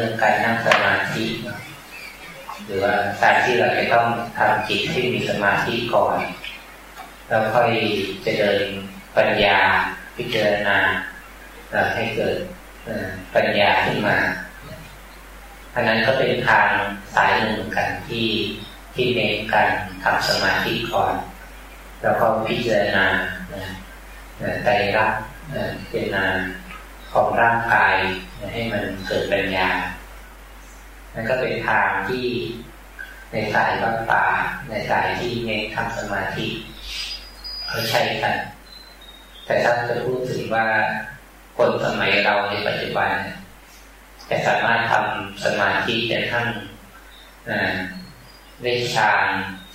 รเรื่องการนั่งสมาธิหรือว่าการที่เราจะต้องทำจิตให้มีสมาธิก่อนแล้วค่อยจะเดินปัญญาพิจารณาให้เกิดปัญญาขึ้นมาอันนั้นก็เป็นทางสายหนึ่งเหมือนกันที่ที่เน้นการทำสมาธิก่อน แล้วก็พิจารณาใจรักเจตนา ของร่างกายให้มันเกิดปัญญา นั่นก็เป็นทางที่ในสายวัดป่าในสายที่เน้นทำสมาธิเขาใช้กัน แต่ถ้าจะพูดถึงว่าคนสมัยเราในปัจจุบันจะสามารถทำสมาธิจนทั้งได้ฌาน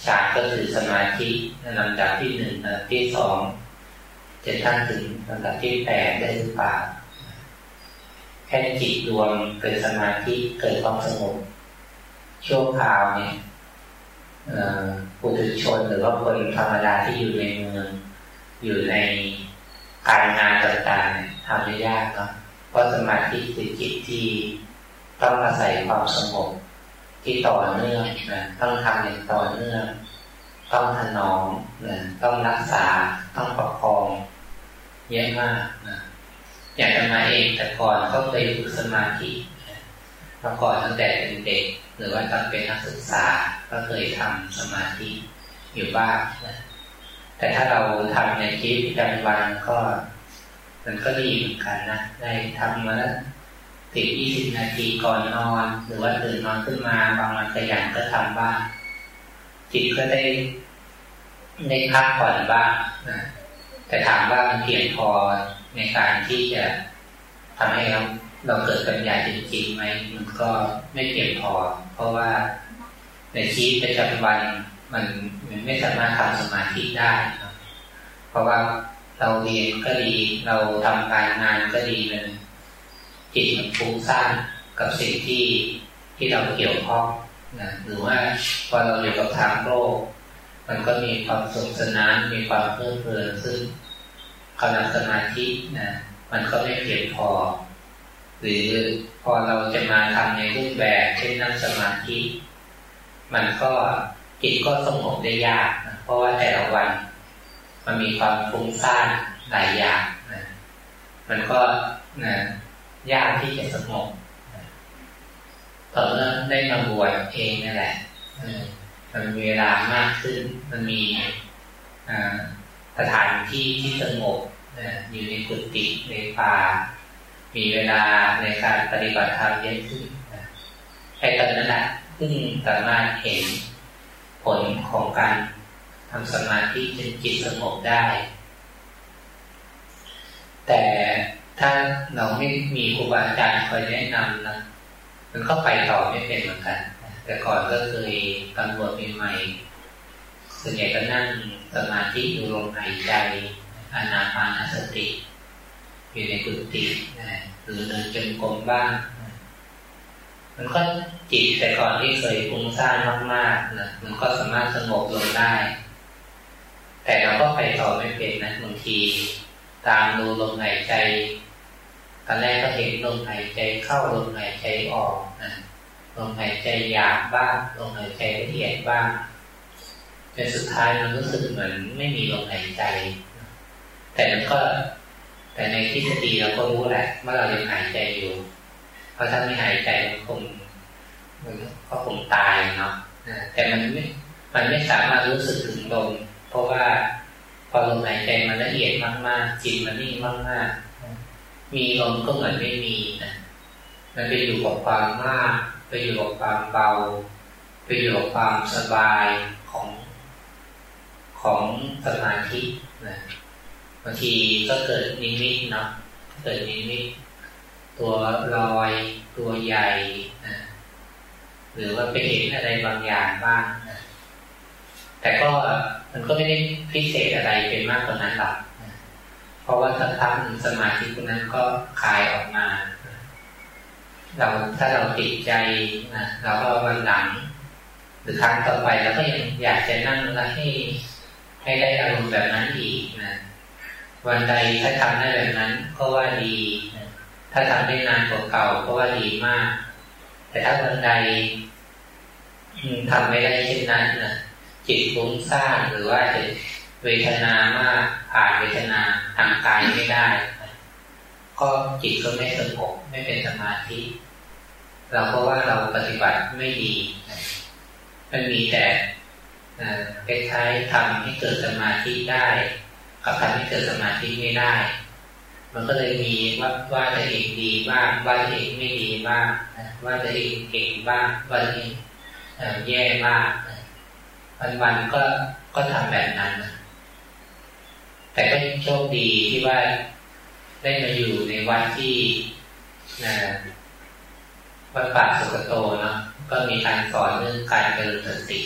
ฌานก็คือสมาธิลำดับที่หนึ่งลำดับที่สองจะทั้งถึงลำดับที่แปดได้หรือเปล่า แค่จิตรวมเป็นสมาธิเกิดความสงบชั่วคราวเนี่ยปุถุชนหรือว่าคนธรรมดาที่อยู่ในเมืองอยู่ในการงานต่างๆทำได้ยากเนาะเพราะสมาธิคือจิตที่ต้องอาศัยความสงบที่ต่อเนื่องนะต้องทำอย่างต่อเนื่อง ต้องถนอมนะต้องรักษาต้องประคองเยอะมากนะ อย่างมาเองแต่ก่อนก็เคยฝึกสมาธิเมื่อก่อนตั้งแต่เป็นเด็ก หรือว่าตอนเป็นนักศึกษาก็เคยทำสมาธิอยู่บ้างนะแต่ถ้าเราทำในชีวิตประจำวันก็ มันก็ดีเหมือนกันนะได้ทำมาแล้วสิบยี่สิบนาทีก่อนนอน หรือว่าตื่นนอนขึ้นมาบางวันขยันก็ทำบ้างจิตก็ได้ได้พักผ่อนบ้างนะแต่ถามว่ามันเพียงพอ ในการที่จะทำให้เราเราเกิดปัญญาจริงๆไหมมันก็ไม่เพียงพอ เพราะว่าในชีวิตประจำวันมันมันไม่สามารถทำสมาธิได้เพราะว่าเราเรียนก็ดี เราทำการงานก็ดีมันจิตมันฟุ้งซ่านกับสิ่งที่ที่เราเกี่ยวข้องนะหรือว่าพอเราอยู่กับทางโลก มันก็มีความสนุกสนานมีความเพลิดเพลินซึ่ง กำลังสมาธินะมันก็ไม่เพียงพอ หรือพอเราจะมาทำในรูปแบบเช่นนั่งสมาธิ มันก็จิตก็สงบได้ยากนะเพราะว่าแต่ละวัน มันมีความฟุ้งซ่านหลายอย่างนะมันก็นะยากที่จะสงบตอนเริ่มได้มาบวชเองนั่นแหละมันเวลามากขึ้น มันมี สถานที่ที่สงบอยู่ในกุฏิในป่า มีเวลาในการปฏิบัติธรรมเยอะขึ้นไอ้ตอนนั้นแหละซึ่งสามารถเห็นผลของการทำสมาธิจนจิตสงบได้ แต่ถ้าเราไม่มีครูบาอาจารย์คอยแนะนำนะมันก็ไปต่อไม่เป็นเหมือนกัน แต่ก่อนก็เคยตำรวจใหม่ ส่วนใหญ่ก็นั่งสมาธิดูลมหายใจอานาปานสติ อยู่ในกุฏิหรือเดินจนกรมบ้าง มันก็จิตแต่ก่อนที่เคยฟุ้งซ่านมากๆนะมันก็สามารถสงบลงได้ แต่เราก็ไปต่อไม่เป็นนะบางที ตามดูลมหายใจตอนแรกก็เห็นลมหายใจเข้าลมหายใจออกนะลมหายใจหยาบบ้างลมหายใจละเอียดบ้าง จนสุดท้ายมันรู้สึกเหมือนไม่มีลมหายใจ แต่มันก็ แต่ในทฤษฎีเราก็รู้แหละว่าเรายังหายใจอยู่ เพราะถ้าไม่หายใจมันคงมันก็คงตายเนาะแต่มันไม่ มันไม่สามารถรู้สึกถึงลมเพราะว่าพอลมหายใจมันละเอียดมากๆจิตมันนิ่งมากๆ มีลมก็เหมือนไม่มีนะมันไปอยู่กับความมาก ไปอยู่กับความเบา ไปอยู่กับความสบายของ ของสมาธินะบางทีก็เกิดนิมิตเนาะเกิดนิมิตตัวลอยตัวใหญ่นะหรือว่าไปเห็นอะไรบางอย่างบ้างนะแต่ก็มันก็ไม่ได้พิเศษอะไรเป็นมากกว่านั้นหรอกเพราะว่าสักพักหนึ่งสมาธิพวกนั้นก็คลายออกมา เราถ้าเราติดใจนะเราก็วันหลัง หรือครั้งต่อไปเราก็ยังอยากจะนั่งแล้วให้ ให้ได้อารมณ์แบบนั้นอีกนะวันใดถ้าทำได้แบบนั้นก็ว่าดีนะถ้าทำได้นานกว่าเก่าก็ว่าดีมาก แต่ถ้าวันใดทำไม่ได้เช่นนั้นนะจิตฟุ้งซ่านหรือว่าจะเวทนามากผ่านเวทนาทางกายไม่ได้ ก็จิตก็ไม่สงบไม่เป็นสมาธิ เราก็ว่าเราปฏิบัติไม่ดี มันมีแต่ คล้ายๆทำให้เกิดสมาธิได้กับทำให้เกิดสมาธิไม่ได้ มันก็เลยมีว่าว่าตัวเองดีบ้างว่าตัวเองไม่ดีบ้างว่าตัวเองเก่งบ้างว่าตัวเองแย่บ้างวันๆก็ก็ทำแบบนั้นนะแต่ก็โชคดีที่ว่าได้มาอยู่ในวัดที่นะวัดป่าสุกโตเนาะก็มีการสอนเรื่องการเจริญสติ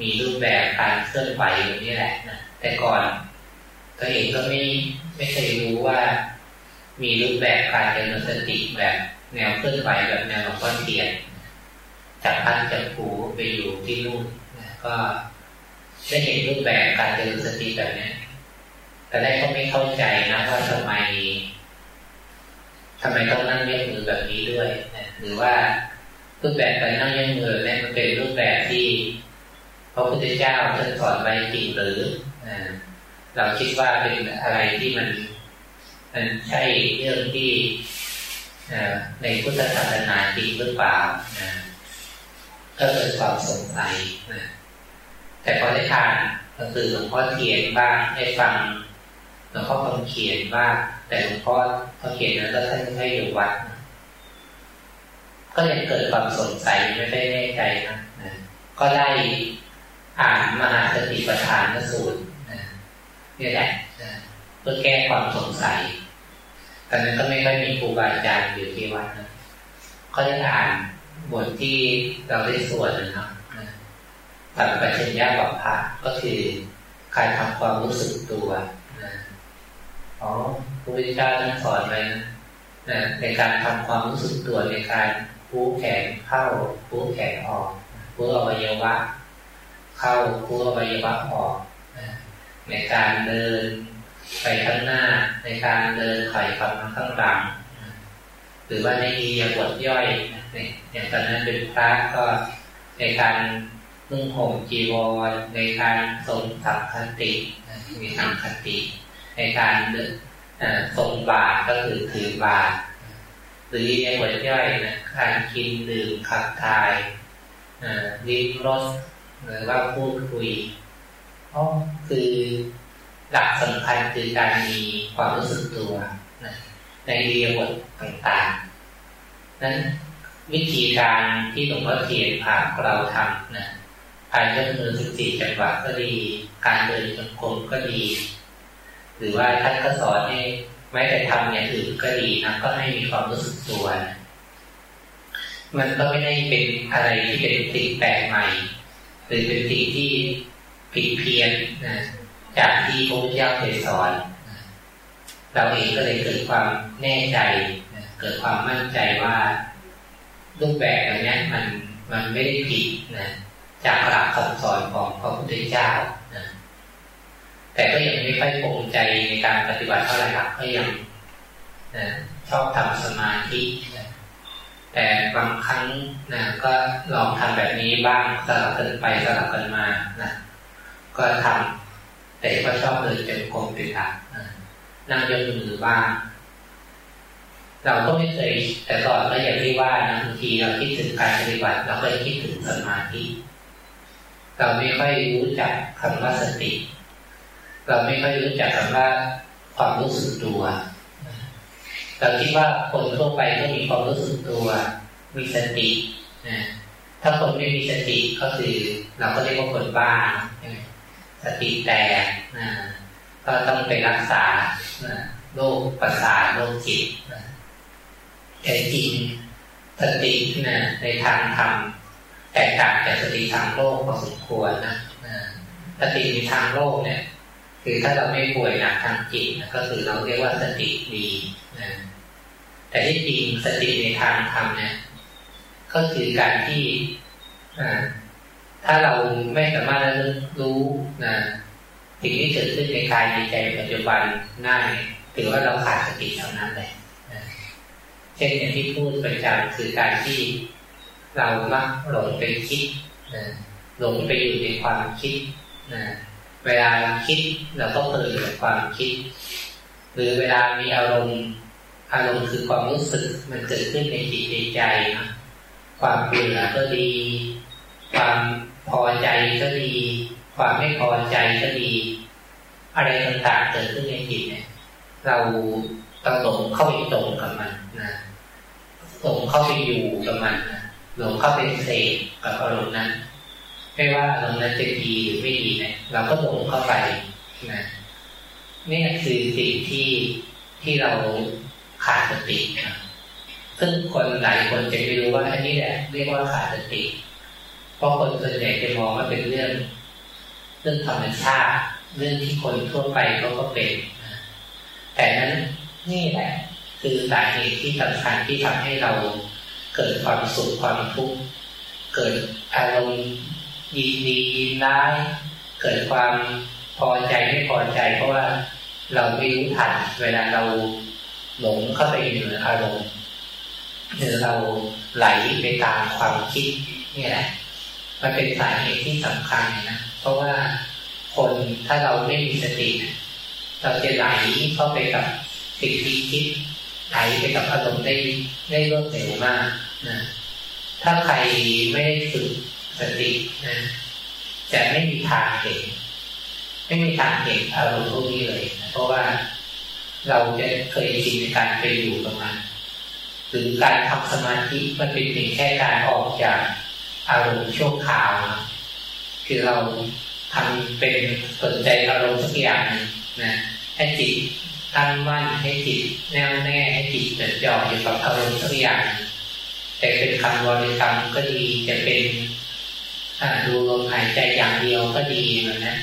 มีรูปแบบการเคลื่อนไหวแบบนี้แหละนะแต่ก่อนตัวเองก็ไม่ไม่เคยรู้ว่า มีรูปแบบการเจริญสติแบบแนวเคลื่อนไหวแบบแนวหลวงพ่อเทียนจากพันจากผูไปอยู่ที่นู่นนะก็ได้เห็นรูปแบบการเจริญสติแบบนี้แต่ได้ก็ไม่เข้าใจนะว่าทำไมทำไมต้องนั่งเลี้ยงมือแบบนี้ด้วยนะหรือว่ารูปแบบการนั่งเลี้ยงมือเนี่ยมันเป็นรูปแบบที่ พระพุทธเจ้าท่านสอนไว้จริงหรือเราคิดว่าเป็นอะไรที่มันมันใช่เรื่องที่ในพุทธศาสนาจริงหรือเปล่าก็เกิดความสงสัยแต่พอได้ทานหนังสือหลวงพ่อเขียนบ้างได้ฟังหลวงพ่อคำเขียนบ้างแต่หลวงพ่อเขาเขียนนั้นก็ท่านให้อยู่วัดก็ยังเกิดความสงสัยไม่ได้แน่ใจนะก็ได้ อ่านมหาสติปัฏฐานสูตรนี่แหละเพื่อแก้ความสงสัยตอนนั้นก็ไม่ค่อยมีครูบาอาจารย์อยู่ที่วัดนะก็ได้อ่านบทที่เราได้สวดนะครับตัดปัญญาบัพพะก็คือการทำความรู้สึกตัวอ๋อพระพุทธเจ้าท่านสอนไว้นะในการทำความรู้สึกตัวในการพูแขนเข้าพูแขนออกพูอวัยวะ เข้าพูอวัยวะออกในการเดินไปข้างหน้า ในการเดินถอยกลับมาข้างหลังหรือว่าในอียบทย่อยอย่างตอนนั้นเป็นพระก็ในการนุ่งห่มจีวรในการทรงสังคติ มีสังคติ ในการทรงบาตรก็คือถือบาตรหรือในบทย่อยนะการกินดื่มขับถ่ายลิ้มรส หรือว่าพูดคุยก็คือหลักสำคัญคือการมีความรู้สึกตัวในเรียบทต่างๆ นั้นวิธีการที่หลวงพ่อเทียนพาเราทำนะการยกมือสิบสี่จังหวะก็ดี การเดินจงกรมก็ดี หรือว่าท่านก็สอนให้แม้แต่ทำอย่างอื่นก็ดีนะก็ให้มีความรู้สึกตัวนะมันก็ไม่ได้เป็นอะไรที่เป็นสิ่งแปลกใหม่ หรือเป็นสิ่งที่ผิดเพี้ยนนะจากที่พระพุทธเจ้าเคยสอนเราเองก็เลยเกิดความแน่ใจเกิดความมั่นใจว่ารูปแบบแบบนี้มันมันไม่ได้ผิดนะจากหลักคำสอนของพระพุทธเจ้านะแต่ก็ยังไม่ค่อยปงใจในการปฏิบัติเท่าไหร่ครับก็ยังนะชอบทำสมาธิ แต่บางครั้งนะก็ลองทำแบบนี้บ้างสลับกันไปสลับกันมานะก็ทำแต่ก็ชอบเลยเป็นกลมเป็นหลักนั่งยกมือบ้างเราก็ไม่เคยแต่ก่อนก็อย่างที่ว่านะบางทีเราคิดถึงการปฏิบัติ เราก็คิดถึงสมาธิเราไม่ค่อยรู้จักคำว่าสติ เราไม่ค่อยรู้จักคำว่าความรู้สึกตัว เราคิดว่าคนทั่วไปก็มีความรู้สึกตัว มีสตินะถ้าคนไม่มีสติก็คือเราก็เรียกว่าคนบ้าสติแตกนะก็ต้องไปรักษาโรคประสาทโรคจิตแต่จริงสตินะในทางธรรมแตกต่างจากสติทางโลกพอสมควรนะสติในทางโลกเนี่ย คือถ้าเราไม่ป่วยหนักทางจิตก็คือเราเรียกว่าสติดีนะ แต่ที่จริงสติในทางธรรมเนี่ยก็คือการที่ถ้าเราไม่สามารถรู้นะสิ่งที่เกิดขึ้นในกายในใจปัจจุบันง่ายถือว่าเราขาดสติเท่านั้นเลยเช่นอย่างที่พูดประจำคือการที่เรามักหลงไปคิดหลงไปอยู่ในความคิดเวลาคิดเราก็เพลินกับความคิด หรือเวลามีอารมณ์ อารมณ์คือความรู้สึกมันเกิดขึ้นในจิตในใจนะความเบื่อก็ดี ความพอใจก็ดี ความไม่พอใจก็ดี อะไรต่างๆเกิดขึ้นในจิตเนี่ยเราต้องหลงเข้าไปตรงกับมันนะหลงเข้าไปอยู่กับมันนะหลงเข้าไปเสพกับอารมณ์นั้น ไม่ว่าอารมณ์นั้นจะดีหรือไม่ดีเนี่ยเราก็หลงเข้าไปนะนี่คือสิ่งที่ที่เรา ขาดสติซึ่งคนหลายคนจะไม่รู้ว่าอันนี้แหละเรียกว่าขาดสติ เพราะคนส่วนใหญ่จะมองว่าเป็นเรื่อง เรื่องธรรมชาติเรื่องที่คนทั่วไปเขาก็เป็นแต่นั้นนี่แหละ คือสาเหตุที่สำคัญที่ทำให้เราเกิดความสุขความทุกข์เกิดอารมณ์ยินดียินร้ายเกิดความพอใจไม่พอใจ เพราะว่าเราไม่รู้ทันเวลาเรา หลงเข้าไปอยู่ในอารมณ์หรือเราไหลไปตามความคิดนี่แหละมันเป็นสาเหตุที่สำคัญนะเพราะว่าคนถ้าเราไม่มีสติเราจะไหลเข้าไปกับสิ่งที่คิดไหลไปกับอารมณ์ได้ได้รวดเร็วมากนะถ้าใครไม่ได้ฝึกสตินะจะไม่มีทางเห็นไม่มีทางเห็นอารมณ์พวกนี้เลยนะเพราะว่า เราจะเคยชินในการไปอยู่กับมันหรือการทำสมาธิมันเป็นเพียงแค่การออกจากอารมณ์ชั่วคราว คือเราทำเป็นสนใจอารมณ์สักอย่างนะให้จิตตั้งมั่นให้จิตแน่วแน่ให้จิตจดจ่ออยู่กับอารมณ์สักอย่างแต่เป็นคำบริกรรมก็ดีจะเป็นดูลมหายใจอย่างเดียวก็ดีนะนะ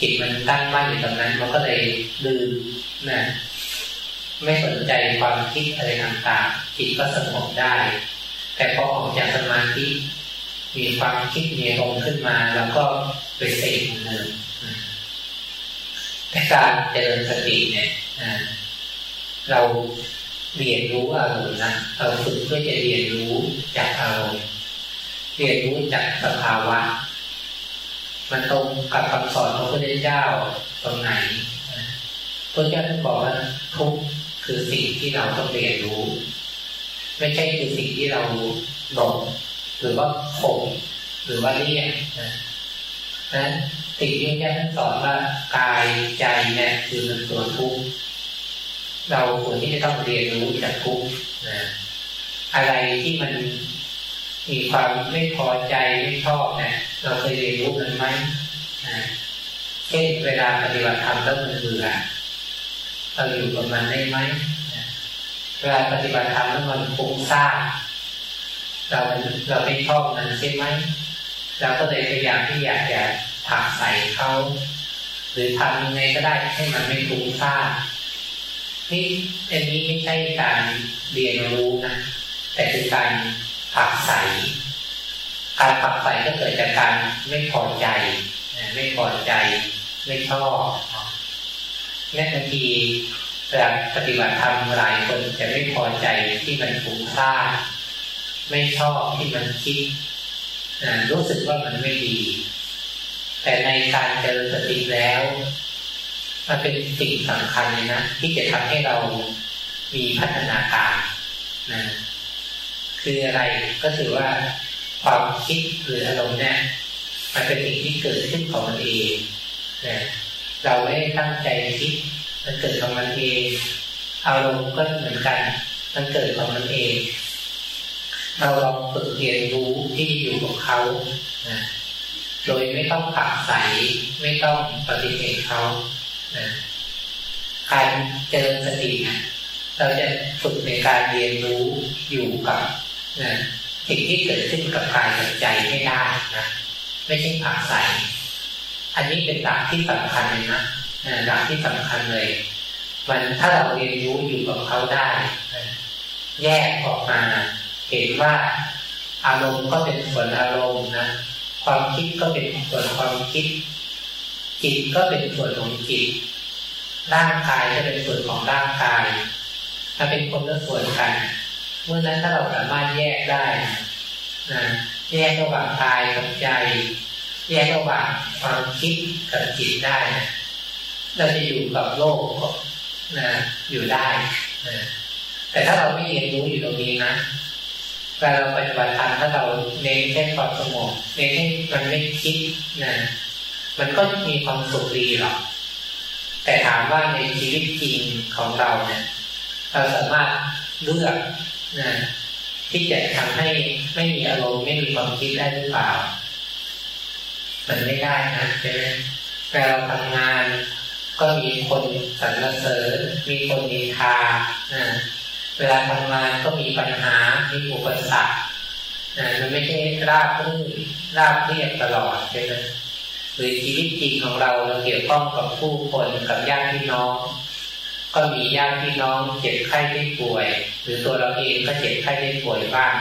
จิตมันตั้งมั่นอยู่ตรงนั้นมันก็เลยลืมนะ ไม่สนใจความคิดอะไรต่างๆจิตก็สงบได้ แต่พอออกจากสมาธิมีความคิดมีอารมณ์ขึ้นมา แล้วก็ไปเสกเหมือนเดิมแต่การเจริญสติเนี่ยเราเรียนรู้อารมณ์นะเราฝึกเพื่อจะเรียนรู้จากอารมณ์เรียนรู้จากสภาวะ มันตรงกับคำสอนของพระพุทธเจ้าตรงไหนพระเจ้าท่านบอกว่าทุก คือสิ่งที่เราต้องเรียนรู้ ไม่ใช่คือสิ่งที่เราหลงหรือว่าข่มหรือว่าเรียกนะนั้นสิ่งที่พระเจ้าท่านสอนว่ากายใจเนี่ยคือเป็นตัวทุกข์เราควรที่จะต้องเรียนรู้จากทุกข์นะอะไรที่มันมีความไม่พอใจไม่ชอบนะเราเคยเรียนรู้มันไหมเช่นเวลาปฏิบัติธรรมแล้วมันเบื่อ เราอยู่กับมันได้ไหมเวลาปฏิบัติธรรมแล้วมันฟุ้งซ่านเราเราไม่ชอบมันใช่ไหมเราก็เลยพยายามที่อยากจะถักใส่เขาหรือทำยังไงก็ได้ให้มันไม่ฟุ้งซ่านนี่อันนี้ไม่ใช่การเรียนรู้นะ แต่คือการผักใส่การผักใส่ก็เกิดจากการไม่พอใจ ไม่พอใจ ไม่ชอบ แม้บางทีเวลาปฏิบัติธรรมหลายคนจะไม่พอใจที่มันฟุ้งซ่านไม่ชอบที่มันคิดรู้สึกว่ามันไม่ดี แต่ในการเจริญสติแล้ว มันเป็นสิ่งสำคัญเลยนะที่จะทำให้เรามีพัฒนาการนะคืออะไรก็คือว่าความคิดหรืออารมณ์เนี่ยมันเป็นสิ่งที่เกิดขึ้นของมันเองนะ เราไม่ได้ตั้งใจคิดมันเกิดของมันเอง อารมณ์ก็เหมือนกัน มันเกิดของมันเอง เราลองฝึกเรียนรู้ที่อยู่กับเขานะโดยไม่ต้องผักใสไม่ต้องปฏิเสธเขานะการเจริญสติเราจะฝึกในการเรียนรู้อยู่กับนะสิ่งที่เกิดขึ้นกับกายกับใจให้ได้นะไม่ใช่ผักใส อันนี้เป็นหลักที่สำคัญเลยนะหลักที่สำคัญเลย มันถ้าเราเรียนรู้อยู่กับเขาได้แยกออกมา เห็นว่าอารมณ์ก็เป็นส่วนอารมณ์นะความคิดก็เป็นส่วนความคิด จิตก็เป็นส่วนของจิต ร่างกายก็เป็นส่วนของร่างกายถ้าเป็นคนละส่วนกันเมื่อนั้นถ้าเราสามารถแยกได้นะแยกระหว่างกายกับใจ แยกระหว่าง ความคิดกับจิตได้นะเราจะอยู่กับโลกนะอยู่ได้นะแต่ถ้าเราไม่เรียนรู้อยู่ตรงนี้นะกาเราปฏิบัติธรรมถ้าเราเน้นแค่ความสงบเน้นให้มันไม่คิดนะมันก็มีความสุขดีหรอกแต่ถามว่าในชีวิตจริงของเราเนี่ย เราสามารถเลือกนะที่จะทำให้ไม่มีอารมณ์ไม่มีความคิดได้หรือเปล่า มันไม่ได้นะใช่ไหมแต่เราทำงาน ก็มีคนสรรเสริญมีคนมีทาเวลาทำงานก็มีปัญหา มีอุปสรรคมันไม่ใช่ราบรื่นราบเรียบตลอดใช่ไหมหรือชีวิตจริงของเราเราเกี่ยวข้องกับผู้คนกับญาติพี่น้อง ก็มีญาติพี่น้องเจ็บไข้ได้ป่วย หรือตัวเราเองก็เจ็บไข้ได้ป่วยบ้าง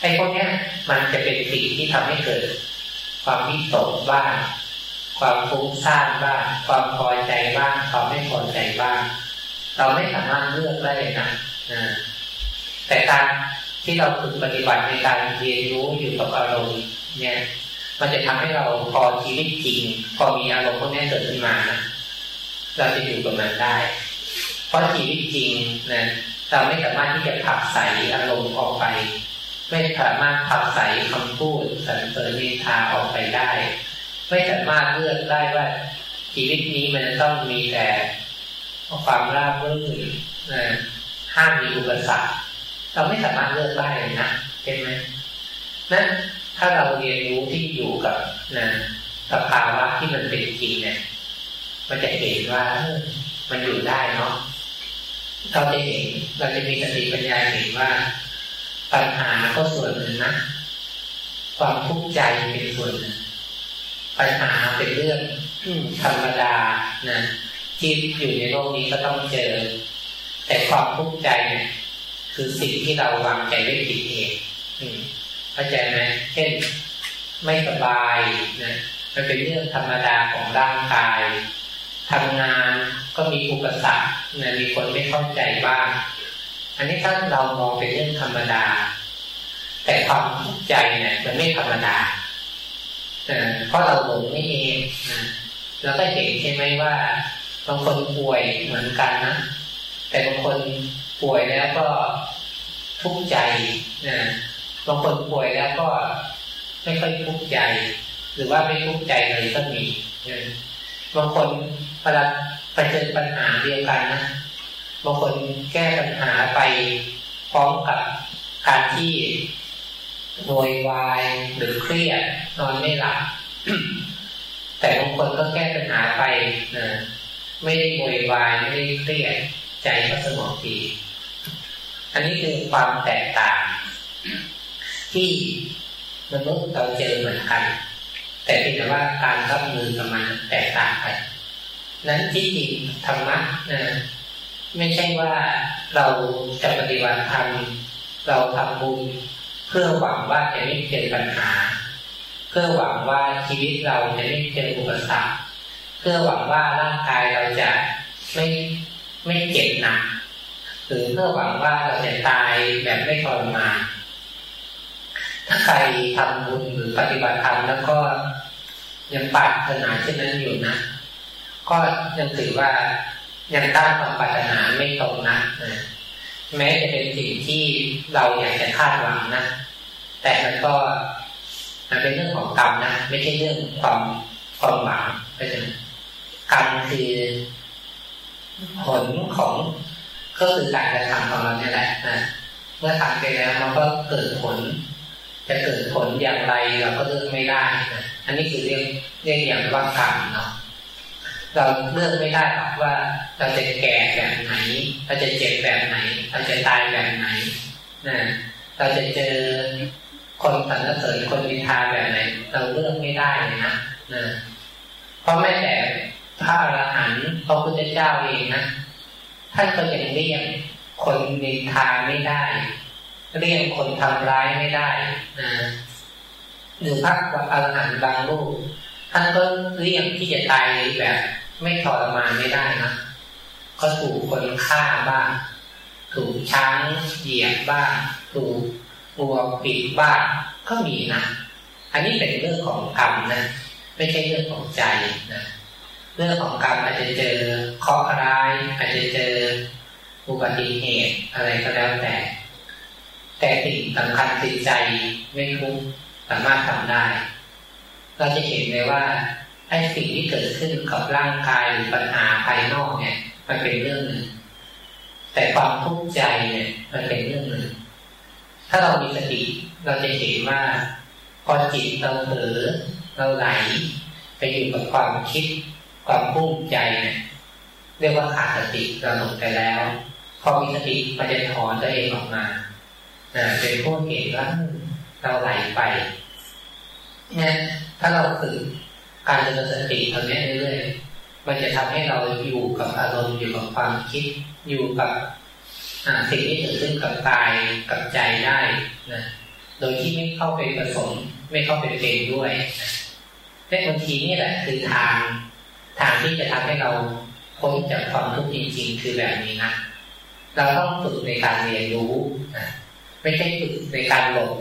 ไอ้พวกนี้มันจะเป็นสิ่งที่ทำให้เกิด ความวิตกบ้าง ความฟุ้งซ่านบ้าง ความพอใจบ้าง ความไม่พอใจบ้าง เราไม่สามารถเลือกได้เลยนะแต่การที่เราฝึกปฏิบัติในการเรียนรู้อยู่กับอารมณ์เนี่ย มันจะทำให้เราพอชีวิตจริง พอมีอารมณ์พวกนี้เกิดขึ้นมานะเราจะอยู่กับมันได้ เพราะชีวิตจริงนะเราไม่สามารถที่จะผักใสอารมณ์ออกไป ไม่สามารถผักใสคำพูดสรรเสริญนินทาออกไปได้ ไม่สามารถเลือกได้ว่าชีวิตนี้มันต้องมีแต่ความราบรื่นห้ามมีอุปสรรคเราไม่สามารถเลือกได้เลยนะเห็นไหมนั้นถ้าเราเรียนรู้ที่อยู่กับนะสภาวะที่มันเป็นจริงเนี่ย มันจะเห็นว่ามันอยู่ได้เนาะเราจะเห็นเราจะมีสติปัญญาเห็นว่า ปัญหาก็ส่วนหนึ่งนะความทุกข์ใจเป็นส่วนหนึ่งปัญหาเป็นเรื่องธรรมดานะที่อยู่ในโลกนี้ก็ต้องเจอ แต่ความทุกข์ใจเนี่ยคือสิ่งที่เราวางใจไว้ผิดเองเข้าใจไหมเช่นไม่สบายนะมันเป็นเรื่องธรรมดาของร่างกายทำงานก็มีอุปสรรคนะมีคนไม่เข้าใจบ้าง อันนี้ถ้าเรามองเป็นเรื่องธรรมดา แต่ความทุกข์ใจเนี่ยมันไม่ธรรมดาเพราะเราหลงนี่เองนะเราก็เห็นใช่ไหมว่าบางคนป่วยเหมือนกันนะแต่บางคนป่วยแล้วก็ทุกข์ใจนะบางคนป่วยแล้วก็ไม่ค่อยทุกข์ใจ หรือว่าไม่ทุกข์ใจเลยก็มีบางคนเวลาไปเจอปัญหาเดียวกันนะ บางคนแก้ปัญหาไปพร้อมกับการที่โวยวายหรือเครียดนอนไม่หลับแต่บางคนก็แก้ปัญหาไปนะไม่ได้โวยวายไม่ได้เครียดใจก็สงบดี อันนี้คือความแตกต่าง ที่มนุษย์เราเจอเหมือนกัน แต่เพียงแต่ว่าการรับมือกับมันแตกต่างกันนั้นที่จริงธรรมะนะ ไม่ใช่ว่าเราจะปฏิบัติธรรมเราทำบุญเพื่อหวังว่าจะไม่เจอปัญหา เพื่อหวังว่าชีวิตเราจะไม่เจออุปสรรคเพื่อหวังว่าร่างกายเราจะไม่ไม่เจ็บหนักหรือเพื่อหวังว่าเราจะตายแบบไม่ทรมานถ้าใครทำบุญหรือปฏิบัติธรรมแล้วก็ยังปรารถนาเช่นนั้นอยู่นะ ก็ยังถือว่า ยังตั้งความปรารถนาไม่ตรงนะนะแม้จะเป็นสิ่งที่เราอยากจะคาดหวังนะ แต่มันก็มันเป็นเรื่องของกรรมนะ ไม่ใช่เรื่องความความหวังเพราะฉะนั้นกรรมคือผลของก็คือการกระทำของเราเนี่ยแหละนะเมื่อทำไปแล้วมันก็เกิดผล จะเกิดผลอย่างไรเราก็เลือกไม่ได้นะอันนี้คือเรื่องเรื่องอย่างว่ากรรมเนาะ เราเลือกไม่ได้หรอกว่าเราจะแก่แบบไหน เราจะเจ็บแบบไหน เราจะตายแบบไหนนะเราจะเจอคนสรรเสริญคนวิทาแบบไหน เราเลือกไม่ได้นะนะเพราะแม้แต่พระอรหันต์พระพุทธเจ้าเองนะท่านก็ยังเรียกคนนินทาไม่ได้เรียกคนทำร้ายไม่ได้นะหรือพระอรหันต์บางรูป ท่านก็เรียกที่จะตายแบบ ไม่ทรมานไม่ได้นะก็ถูกคนฆ่าบ้าง ถูกช้างเหยียบบ้าง ถูกตัวปิดบ้างก็มีนะ อันนี้เป็นเรื่องของกรรมนะ ไม่ใช่เรื่องของใจนะเรื่องของกรรมอาจจะเจอเคราะห์ร้ายอาจจะเจออุบัติเหตุอะไรก็แล้วแต่ แต่สิ่งสำคัญจิตใจไม่ทุกสามารถทำได้ เราจะเห็นเลยว่าไอ้สิ่งที่เกิดขึ้นกับร่างกายหรือปัญหาภายนอกเนี่ย มันเป็นเรื่องหนึ่งแต่ความทุกข์ใจเนี่ยมันเป็นเรื่องหนึ่งถ้าเรามีสติเราจะเห็นว่าพอจิตเราเผลอเราไหล ไปอยู่กับความคิด ความพุ่งใจเนี่ยเรียกว่าขาดสติเราหลงไปแล้ว พอมีสติมันจะถอนตัวเองออกมาเป็นผู้เห็นว่าเราไหลไปเนี่ย ถ้าเราฝึกการเจริญสติตรงนี้เรื่อยๆมันจะทำให้เราอยู่กับอารมณ์อยู่กับความคิด อยู่กับสิ่งที่เกิดขึ้นกับกายกับใจได้นะโดยที่ไม่เข้าไปผสม ไม่เข้าไปเป็นด้วยแต่บางทีนี่แหละคือทาง ทางที่จะทำให้เราพ้นจากความทุกข์จริง ๆ คือแบบนี้นะเราต้องฝึกในการเรียนรู้นะไม่ใช่ฝึกในการหลง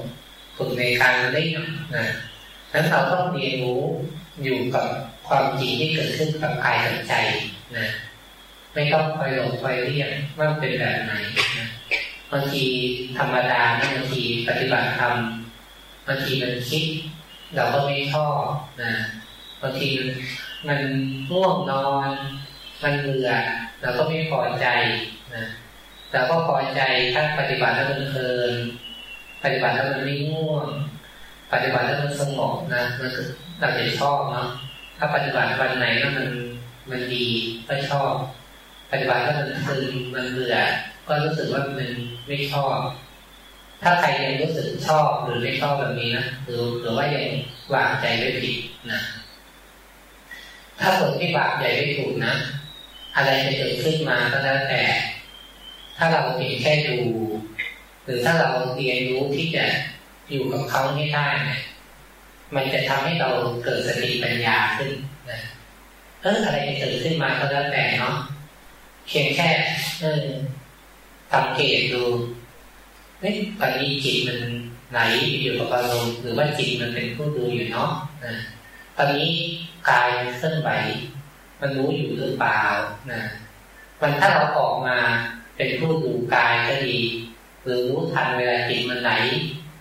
ฝึกในการเล่นนะ นั้นเราต้องเรียนรู้อยู่กับความจริงที่เกิดขึ้นกับกายกับใจนะไม่ต้องคอยหลงคอยเรียกว่าเป็นแบบไหนนะบางทีธรรมดาบางทีปฏิบัติธรรมบางทีมันคิด เราก็ไม่ชอบนะบางทีมันง่วงนอน มันเบื่อเราก็ไม่พอใจนะเราก็พอใจถ้าปฏิบัติแล้วมันเพลินปฏิบัติแล้วมันไม่ง่วง ปฏิบัติแล้วมันสงบนะมันเราจะชอบเนาะถ้าปฏิบัติวันไหนแล้วมันมันดีก็ชอบ ปฏิบัติแล้วมันซึมมันเบื่อ ก็รู้สึกว่ามันไม่ชอบ ถ้าใครยังรู้สึกชอบหรือไม่ชอบแบบนี้นะหรือหรือว่ายังวางใจไม่ผิดนะถ้าคนที่วางใจไม่ถูกนะ อะไรจะเกิดขึ้นมาก็แล้วแต่ ถ้าเราเพียงแค่ดู หรือถ้าเราเรียนรู้ที่จะ อยู่กับเขาให้ได้เนี่ยมันจะทำให้เราเกิดสติปัญญาขึ้นนะเอออะไรจะเกิดขึ้นมาก็แล้วแต่เนาะเพียงแค่เออสังเกตดูเฮ้ยตอนนี้จิตมันไหนอยู่กับอารมณ์หรือว่าจิตมันเป็นผู้ดูอยู่เนาะตอนนี้กายเคลื่อนไหวมันรู้อยู่หรือเปล่านะมันถ้าเราออกมาเป็นผู้ดูกายก็ดี หรือรู้ทันเวลาจิตมันไหล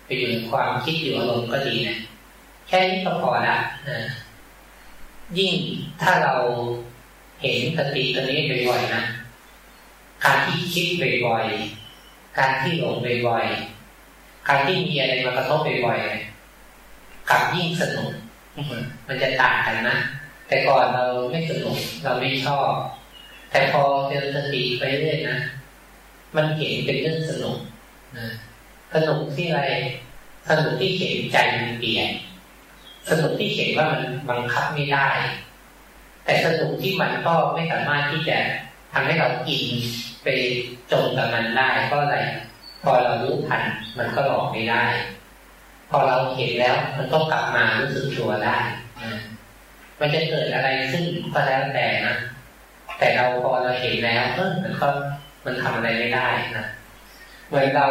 ไปอยู่ในความคิดอยู่อารมณ์ก็ดีนะแค่นี้ก็พอละนะยิ่งถ้าเราเห็นสติตัวนี้บ่อยๆนะการที่คิดบ่อยๆการที่หลงบ่อยๆการที่มีอะไรมากระทบบ่อยๆกับยิ่งสนุกมันจะต่างกันนะแต่ก่อนเราไม่สนุกเราไม่ชอบ แต่พอเจริญสติไปเรื่อยนะมันเห็นเป็นเรื่องสนุกนะ สนุกที่อะไร สนุกที่เห็นใจมันเปลี่ยน สนุกที่เห็นว่ามันบังคับไม่ได้ แต่สนุกที่มันก็ไม่สามารถที่จะทำให้เราอินไปจมกับมันได้ก็อะไร พอเรารู้ทันมันก็หลอกไม่ได้ พอเราเห็นแล้วมันก็กลับมารู้สึกตัวได้มันจะเกิดอะไรขึ้นก็แล้วแต่นะแต่เราพอเราเห็นแล้วเออมันก็มันทำอะไรไม่ได้นะเหมือนเรา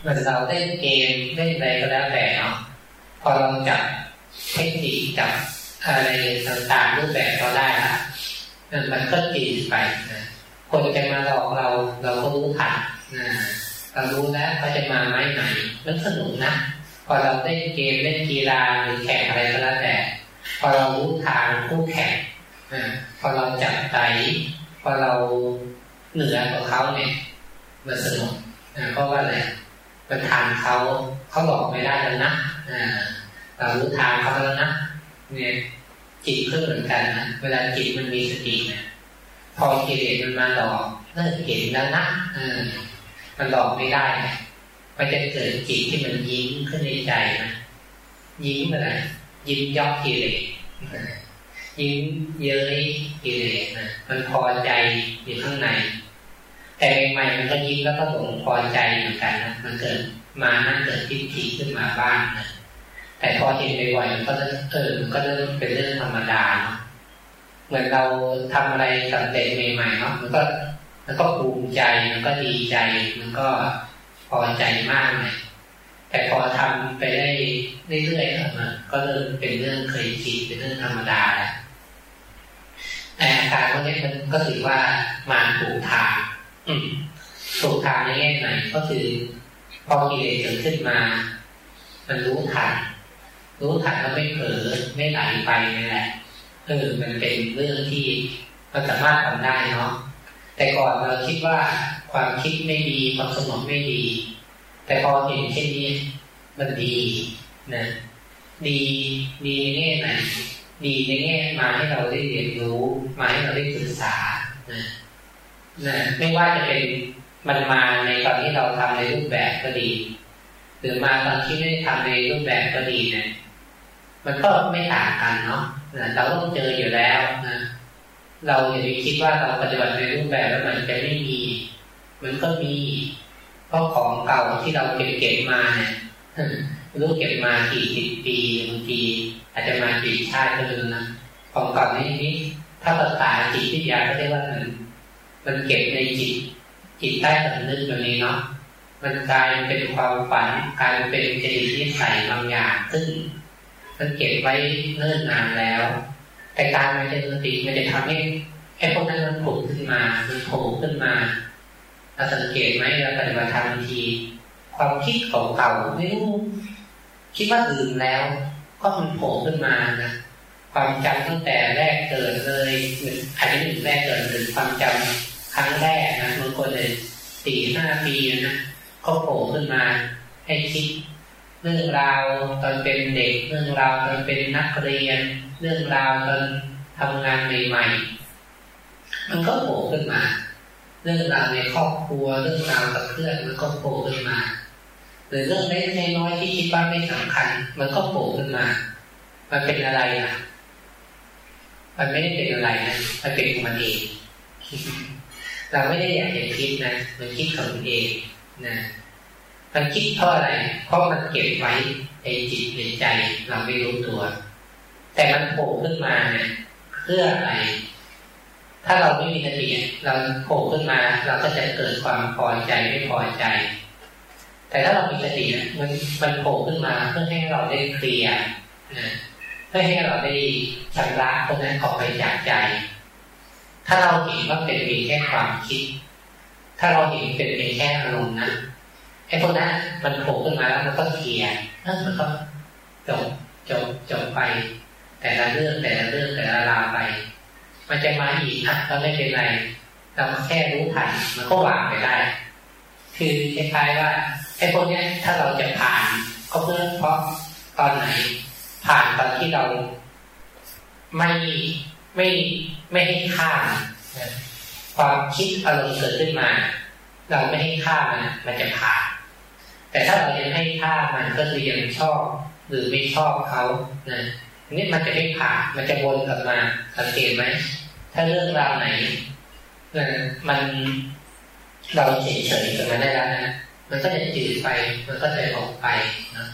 เหมือนเราเล่นเกมเล่นอะไรก็แล้วแต่เนาะพอเราจับเทคนิคจับอะไรต่างๆรูปแบบเราได้ละมันก็จีไปนะคนจะมาหลอกเราเราก็รู้ทันนะเรารู้แล้วเขาจะมาไม้ไหนมันสนุกนะพอเราเล่นเกมเล่นกีฬาหรือแข่งอะไรก็แล้วแต่ พอเรารู้ทางคู่แข่งอพอเราจับใจพอเราเหนือกว่าเขาเนี่ยมันสนุกนะเพราะว่าอะไร มันทางเขาเขาบอกไม่ได้แล้วนะเรารู้ทางเขาแล้วนะเนี่ยจิตก็เหมือนกันนะเวลาจิตมันมีสตินะพอกิเลสมันมาหลอกเลิกเห็นแล้วนะเออมันหลอกไม่ได้มันจะเกิดจิตที่มันยิ้มขึ้นในใจนะยิ้มอะไรยิ้มยอกกิเลสยิ้มเย้ยกิเลสนะมันพอใจอยู่ข้างใน แต่ใหม่ๆมันก็ยิ้มแล้วก็หลงพอใจเหมือนกันนะมันเกิดมานั่นเกิดทิฏฐิขึ้นมาบ้างนะแต่พอเห็นบ่อยๆมันก็เออมันก็เริ่มเป็นเรื่องธรรมดาเนาะเหมือนเราทำอะไรสำเร็จใหม่ๆเนาะมันก็มันก็ภูมิใจมันก็ดีใจ มันก็พอใจมากเลยแต่พอทำไปได้เรื่อยๆก็เริ่มเป็นเรื่องเคยชินเป็นเรื่องธรรมดาแล้วแต่อาการพวกนี้มันก็ถือว่ามาถูกทาง ถูกทางในแง่ไหนก็คือ พอกิเลสเกิดขึ้นมา มันรู้ทันรู้ทันแล้วไม่เผลอไม่ไหลไปนี่แหละเออมันเป็นเรื่องที่มันสามารถทำได้เนาะแต่ก่อนเราคิดว่าความคิดไม่ดีความสงบไม่ดี แต่พอเห็นเช่นนี้มันดีนะดีดีในแง่ไหนดีในแง่มาให้เราได้เรียนรู้มาให้เราได้ศึกษานะ นะไม่ว่าจะเป็นมันมาในตอนที่เราทำในรูปแบบก็ดี หรือมาตอนที่ไม่ได้ทำในรูปแบบก็ดีเนะี่ยมันก็ไม่ต่างกันเนาะเราต้องเจออยู่แล้วนะเราอย่าไปคิดว่าเราปฏิบัติในรูปแบบแล้วมันจะไม่มี มันก็มีเพราะของเก่าที่เราเก็บเก็บมาเนี่ยรู้เก็บมากี่สิบปีบางทีอาจจะมากี่ชาติก็ไม่รู้นะของเก่านี้นี้ถ้าภาษาจิตวิทยาก็เรียกว่ามัน มันเก็บในจิตจิตใต้สำนึกแบบนี้เนาะมันกลายเป็นความฝันกลายเป็นจริตนิสัยบางอย่างซึ่งมันเก็บไว้เนิ่นนานแล้ว แต่การมาเจริญสติมันจะทำให้ไอ้พวกนั้นมันผุดขึ้นมา มันโผล่ขึ้นมาเราสังเกตไหมเราปฏิบัติธรรมที ความคิดของเก่าไม่รู้คิดว่าอื่นแล้ว ก็มันโผล่ขึ้นมานะความจำตั้งแต่แรกเกิดเลยอาจจะหนึ่งแรกเกิดหรือความจำ ครั้งแรกนะบางคนเลยสี่ห้าปีนะก็โผล่ขึ้นมาให้คิดเรื่องราวตอนเป็นเด็กเรื่องราวตอนเป็นนักเรียน เรื่องราวตอนทำงานใหม่ๆมันก็โผล่ขึ้นมา เรื่องราวในครอบครัวเรื่องราวกับเพื่อนมันก็โผล่ขึ้นมา หรือเรื่องเล็กน้อยที่คิดว่าไม่สำคัญ มันก็โผล่ขึ้นมา มันเป็นอะไรอะ มันไม่ได้เป็นอะไรนะมันเป็นของมันเอง เราไม่ได้อยากจะคิดนะมันคิดของมันเองนะมันคิดเพราะอะไรเพราะมันเก็บไว้ในจิตในใจ เราไม่รู้ตัว แต่มันโผล่ขึ้นมาเนี่ยเพื่ออะไร ถ้าเราไม่มีสติเราโผล่ขึ้นมา เราก็จะเกิดความพอใจไม่พอใจ แต่ถ้าเรามีสติมันมันโผล่ขึ้นมาเพื่อให้เราได้เคลียร์นะเพื่อให้เราได้ชำระตรงนั้นออกไปจากใจ ถ้าเราเห็นว่าเป็นเพียงแค่ความคิด ถ้าเราเห็นเป็นเพียงแค่อารมณ์นะไอ้พวกนั้นมันโผล่ขึ้นมาแล้วมันก็เคลียร์นั่นมันก็จบจบจบไป แต่ละเรื่องแต่ละเรื่องแต่ละราไป มันจะมาอีกอะก็ไม่เป็นไรเราแค่รู้ทันมันก็วางไปได้ คือคล้ายๆว่าไอ้พวกนี้ถ้าเราจะผ่านก็เพื่อเพราะตอนไหน ผ่านตอนที่เราไม่ ไม่ไม่ให้ค่าความคิดอารมณ์เกิดขึ้นมา เราไม่ให้ค่ามันมันจะผ่านแต่ถ้าเรายังให้ค่ามันก็คือยังชอบ หรือไม่ชอบเขานะนี่มันจะไม่ผ่านมันจะวนกลับมาสังเกตไหมถ้าเรื่องราวไหนมันเราเฉยๆกับมันได้แล้วนะมันก็จะจืดไปมันก็จะออกไปนะ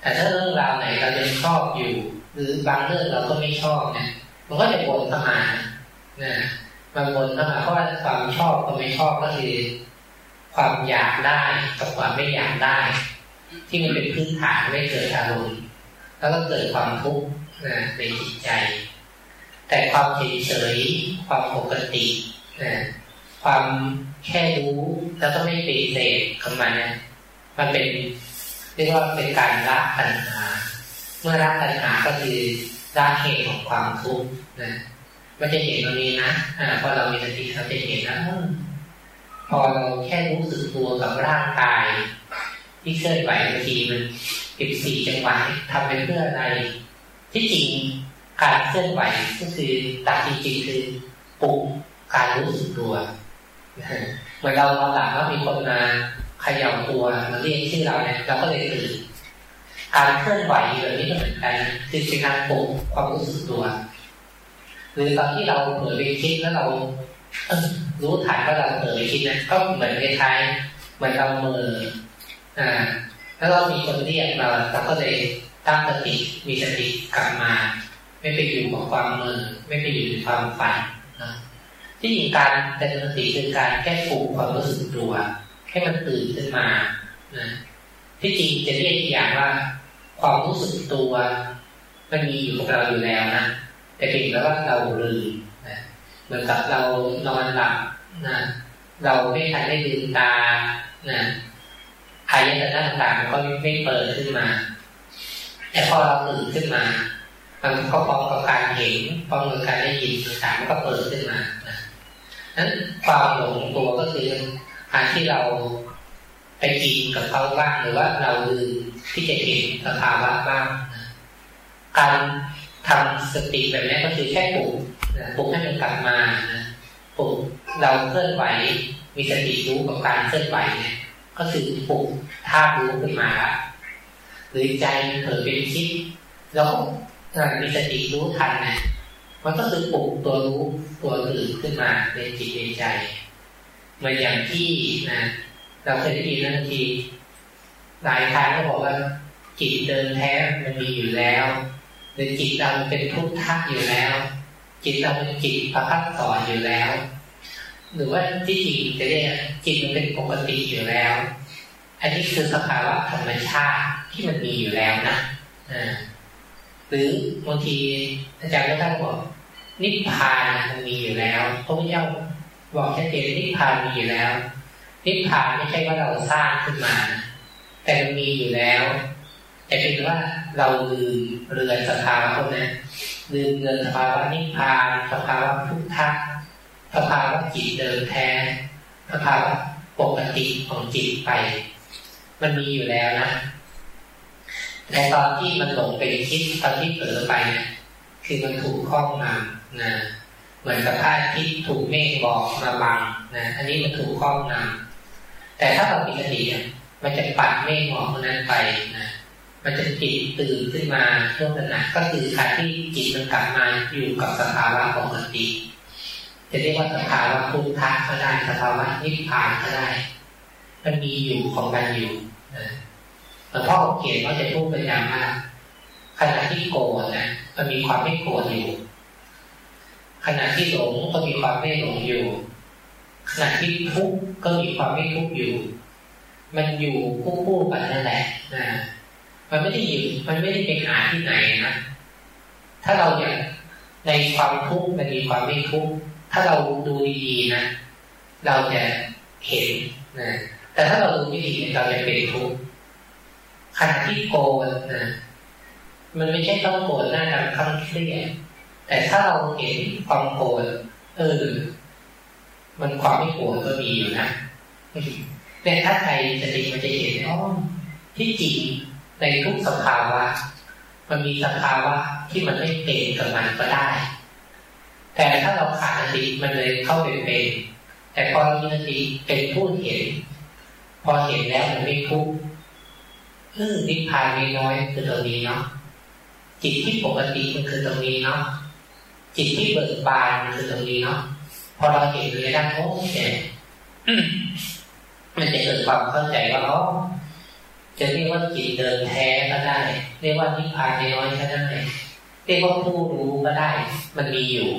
แต่ถ้าเรื่องราวไหนเรายังชอบอยู่ หรือบางเรื่องเราก็ไม่ชอบเนี่ย มันก็จะวนเข้ามานะมันวนเข้ามาเพราะว่าความชอบกับไม่ชอบก็คือ ความอยากได้กับความไม่อยากได้ ที่มันเป็นพื้นฐานไม่เกิดอารมณ์แล้วก็เกิดความทุกข์นะในจิตใจ แต่ความเฉยเฉยความปกตินะความแค่รู้แล้วก็ไม่ปฏิเสธกับมันนะมันเป็นเรียกว่าเป็นการละปัญหา เมื่อละปัญหาก็คือ ละเหตุของความทุกข์นะมันจะเห็นตรงนี้นะอ่าพอเรามีสติเราจะเห็นนะพอเราแค่รู้สึกตัวกับร่างกาย ที่เคลื่อนไหวบางทีมันสิบสี่จังหวะทำไปเพื่ออะไร ที่จริงการเคลื่อนไหวก็คือตามจริงๆคือปลุกการรู้สึกตัวเหมือนเรานอนหลับแล้วมีคนมาขย่าตัวมาเรียกชื่อเราเนี่ยเราก็เลยตื่น การเคลื่อนไหวแบบนี้ก็เหมือนกันคือเป็นการปลุกความรู้สึกตัวหรือตอนที่เราเผลอไปคิดแล้วเรารู้ทันว่าเราเผลอไปคิดนะก็เหมือนคล้ายๆเหมือนเราเมืออ่าแล้วเรามีคนเรียกเราเราก็เลยตั้งสติมีสติกลับมา ไม่ไปอยู่กับความเมือไม่ไปอยู่ในความฝันนะที่จริงการแต่สติคือการแก้ปลุกความรู้สึกตัวให้มันตื่นขึ้นมานะที่จริงจะเรียกอีกอย่างว่า ความรู้สึกตัวมันมีอยู่กับเราอยู่แล้วนะแต่เพียงแต่ว่าเราลืมนะเหมือนกับเรานอนหลับนะเราไม่ทันได้ลืมตานะอายตนะต่างๆก็ไม่เปิดขึ้นมา แต่พอเราตื่นขึ้นมา มันก็พร้อมกับการเห็นพร้อมกับการได้ยินต่างๆมันก็เปิดขึ้นมานั้นความหลงตัวก็คือการที่เราไปกินกับเขาบ้างหรือว่าเราลืม ที่จะเห็นสภาวะบ้างการทำสติแบบนี้ก็คือแค่ปลุกปลุกให้มันกลับมาปลุกเราเคลื่อนไหว มีสติรู้กับการเคลื่อนไหวเนี่ยก็คือปลุกธาตุรู้ขึ้นมา หรือใจเผลอเป็นคิด แล้วมีสติรู้ทันนะมันก็คือปลุกตัวรู้ตัวอื่นขึ้นมาในจิตในใจเหมือนอย่างที่นะเราเคยได้ยินนาที หลายครั้งก็บอกว่าจิตเดินแท้มันมีอยู่แล้วหรือจิตเราเป็นทุกข์ทักอยู่แล้ว จิตเราเป็นจิตประพัดสออยู่แล้ว หรือว่าที่จริงจะเรียกจิตมันเป็นปกติอยู่แล้ว อันนี้คือสภาวะธรรมชาติที่มันมีอยู่แล้วนะอ่าหรือบางทีอาจารย์ก็ท่านบอกนิพพานมันมีอยู่แล้วพระพุทธเจ้าบอกชัดเจนนิพพานมีอยู่แล้ว นิพพานไม่ใช่ว่าเราสร้างขึ้นมา แต่มันมีอยู่แล้ว แต่เป็นว่าเราลืมเรือนสภาวะนนั้นลืมเรือนสภาวะนิพพานสภาวะทุกทักสภาวะจิตเดิมแท้สภาวะปกติของจิตไป มันมีอยู่แล้วนะแต่ตอนที่มันหลงไปคิดตอนที่เผลอไปเนี่ยคือมันถูกคล้องมานะเหมือนกับพระอาทิตย์ถูกเมฆบอกมาบังนะอันนี้มันถูกคล้องนำแต่ถ้าเราปิดสติ มันจะปัดเมฆหมอกนั้นไปนะมันจะจิตตื่นขึ้นมาช่วงนั้นก็คือการที่จิตมันกลับมาอยู่กับสภาวะปกติจะเรียกว่าสภาวะพุทธะก็ได้สภาวะนิพพานก็ได้ มันมีอยู่ของมันอยู่นะหลวงพ่อเขียนว่าจะพูดเป็นอย่างมากขณะที่โกรธนะมันมีความไม่โกรธอยู่ ขณะที่หลงก็มีความไม่หลงอยู่ ขณะที่ทุกข์ก็มีความไม่ทุกข์อยู่ มันอยู่คู่คู่กันนั่นแหละนะมันไม่ได้อยู่มันไม่ได้ไปหาที่ไหนนะถ้าเราอยากในความทุกข์มันมีความไม่ทุกข์ถ้าเราดูดีๆนะเราจะเห็นนะแต่ถ้าเราดูไม่ดีเราจะเป็นทุกข์ขณะที่โกรธนะมันไม่ใช่ต้องโกรธหน้าดำคำเครียดแต่ถ้าเราเห็นความโกรธเออ มันความไม่โกรธก็มีอยู่นะ แต่ถ้าใครจะดีมันจะเห็นอ๋อที่จริงในทุกสภาวะมันมีสภาวะที่มันไม่เป็นกับมันก็ได้ แต่ถ้าเราขาดสติมันเลยเข้าไปเป็น แต่พอมีสติเป็นผู้เห็น พอเห็นแล้วมันไม่ทุกข์เออนิพพานไม่น้อยคือตรงนี้เนาะจิตที่ปกติมันคือตรงนี้เนาะจิตที่เบิกบานมันคือตรงนี้เนาะพอเราเห็นเลยได้โอ้แก่ มันจะเกิดความเข้าใจว่าอ๋อจะเรียกว่าจิตเดินแท้ก็ได้ เรียกว่านิพพานน้อยก็ได้เรียกว่าผู้รู้ก็ได้ มันมีอยู่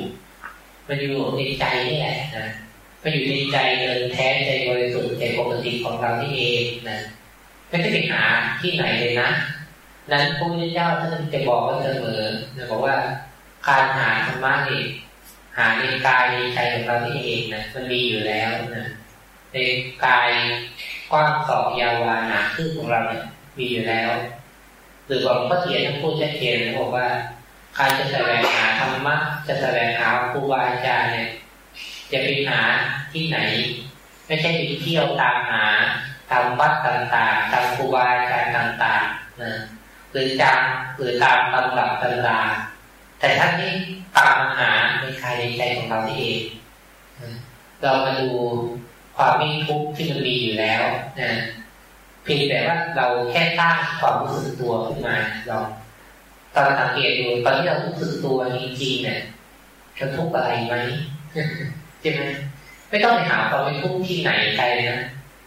มันอยู่ในใจนี่แหละนะมันอยู่ในใจเดินแท้ใจบริสุทธิ์ใจปกติของเราที่เองนะไม่ได้ไปหาที่ไหนเลยนะนั้นพระพุทธเจ้าท่านจะบอกว่าเสมอนะบอกว่าการหาธรรมะนี่หาในกายในใจของเราที่เองนะมันมีอยู่แล้วนะ ในกายกว้างสองยาววานาขึ้นของเราเนี่ยมีอยู่แล้ว หรือบอกพระเทียนท่านพูดชัดเจนนะบอกว่าการจะแสวงหาธรรมะจะแสวงหาครูบาอาจารย์เนี่ยจะไปหาที่ไหน ไม่ใช่ไปเที่ยวตามหาตามวัดต่างๆตามครูบาอาจารย์ต่างๆนะหรือจางหรือตามตำรับตำราแต่ท่านที่ตามหาในกายในใจของเราเองเรามาดู ความไม่ทุกข์ที่มันมีอยู่แล้วนะเพียงแต่ว่าเราแค่ตั้งความรู้สึกตัวขึ้นมาเราตอนสังเกตดูตอนที่เรารู้สึกตัวจริงๆเนี่ยจะทุกข์อะไรไหมใช่ไหมไม่ต้องไปหาความไม่ทุกข์ที่ไหนไกลนะ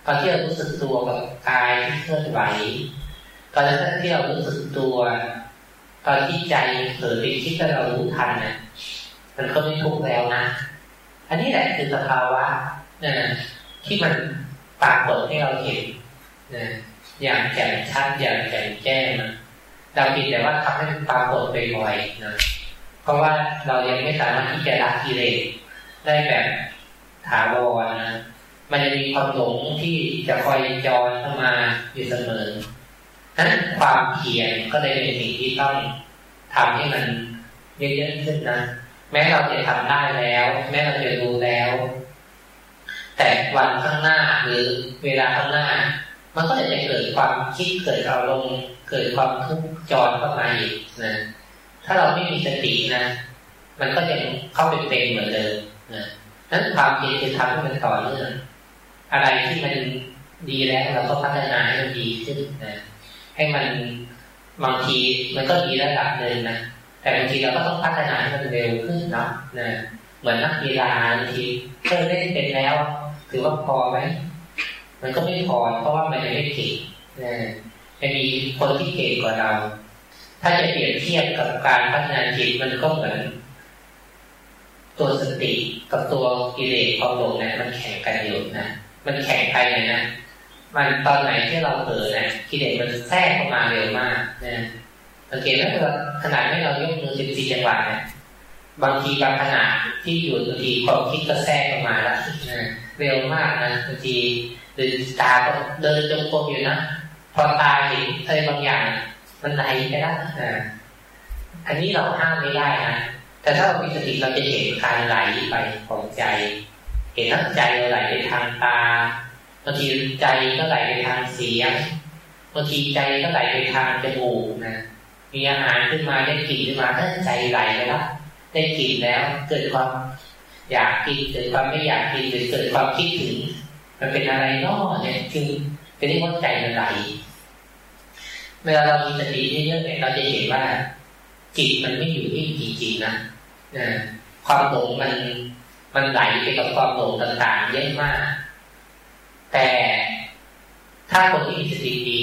ตอนที่เรารู้สึกตัวกับกายที่เคลื่อนไหวตอนนั้นที่เรารู้สึกตัว ตอนที่ใจเผลอไปคิดถ้าเรารู้ทันนะมันก็ไม่ทุกข์แล้วนะ อันนี้แหละคือสภาวะนะ ที่มันปรากฏให้เราเห็นนะอย่างแจ่มชัดอย่างแจ่มแจ้งนะเราผิดแต่ว่าทำให้มันปรากฏไปบ่อยนะเพราะว่าเรายังไม่สามารถที่จะละกิเลสได้แบบถาวรนะ มันจะมีความหลงที่จะคอยจอยเข้ามาอยู่เสมอนั้นความเพียรก็เลยเป็นสิ่งที่ต้องทำให้มันเยอะๆขึ้นนะ แม้เราจะทำได้แล้ว แม้เราจะรู้แล้ว แต่วันข้างหน้าหรือเวลาข้างหน้า มันก็จะเกิดความคิดเกิดอารมณ์เกิดความทุกข์จรเข้ามาอีกนะถ้าเราไม่มีสตินะ มันก็ยังเข้าไปเป็นเหมือนเดิมนะนั้นความเพียรจะทำให้มันต่อเนื่องอะไรที่มันดีแล้วเราก็พัฒนาให้มันดีขึ้นนะให้มันบางทีมันก็ดีระดับหนึ่งนะแต่บางทีเราก็ต้องพัฒนาให้มันเร็วขึ้นเนาะนะเหมือนนักกีฬาบางทีเพิ่มเล่นเป็นแล้ว ถือว่าพอไหมมันก็ไม่พอเพราะว่ามันยังไม่เก่งนะจะมีคนที่เก่งกว่าเรา ถ้าจะเปรียบเทียบกับการพัฒนาจิตมันก็เหมือน ตัวสติกับตัวกิเลสความหลงเนี่ยมันแข่งกันอยู่นะมันแข่งไปเลยนะมันตอนไหนที่เราเผลอนะกิเลสมันแทรกเข้ามาเร็วมากนะสังเกตไหมว่าขนาดไม่เรายกมือสิบสี่จังหวะนะบางทีบางขณะที่อยู่บางทีความคิดก็แทรกเข้ามาแล้วนะ เร็วมากนะบางทีหรือตาก็เดินจงกรมอยู่นะพอตาเห็นอะไรบางอย่าง มันไหลไปแล้วนะอันนี้เราห้ามไม่ได้นะแต่ถ้าเรามีสติเราจะเห็นการไหลไปของใจ เห็นทั้งใจเราไหลไปทางตาบางทีใจก็ไหลไปทางเสียงบางทีใจก็ไหลไปทางจมูกนะมีอาหารขึ้นมาได้กลิ่นขึ้นมาถ้าใจไหลไปแล้วได้กลิ่นแล้ว เกิดความ อยากกินเกิดความไม่อยากกินหรือเกิดความคิดถึง มันเป็นอะไรนอเนี่ยคือเป็นที่ว่าใจมันไหลเวลาเรามีสติเยอะๆเนี่ยเราจะเห็นว่าจิตมันไม่อยู่ที่จริงๆนะนะความหลงมันมันไหลไปกับความหลงต่างๆเยอะมาก แต่ถ้าคนที่มีสติดี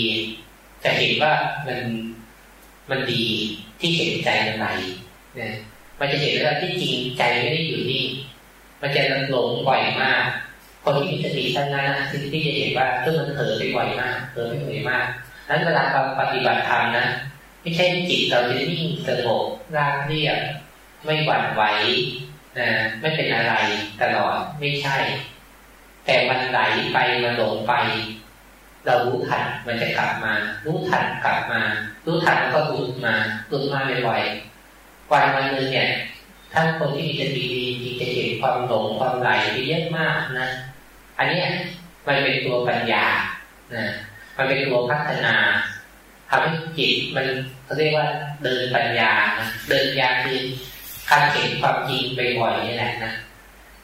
จะเห็นว่ามันมันดีที่เห็นใจมันไหลนะมันจะเห็นว่าที่จริงใจไม่ได้อยู่นี่ มันจะหลงบ่อยมาก คนที่มีสติท่านนั้นที่จะเห็นว่าเรื่องมันเผลอไปบ่อยมากเผลอไปบ่อยมากนั้นเวลาเราปฏิบัติธรรมนะไม่ใช่จิตเราจะนิ่งสงบราบเรียบไม่หวั่นไหวนะไม่เป็นอะไรตลอดไม่ใช่ แต่มันไหลไปมันหลงไป เรารู้ทันมันจะกลับมา รู้ทันกลับมา รู้ทันแล้วก็หลุดมาหลุดมาบ่อยๆวันวันหนึ่งเนี่ย ท่านคนที่มีสติดีที่จะเห็นความหลงความไหลไปเยอะมากนะ อันนี้มันเป็นตัวปัญญานะมันเป็นตัวพัฒนาทำให้จิตมันเขาเรียกว่าเดินปัญญาเดินปัญญาคือการเห็นความจริงไปบ่อยนี่แหละนะ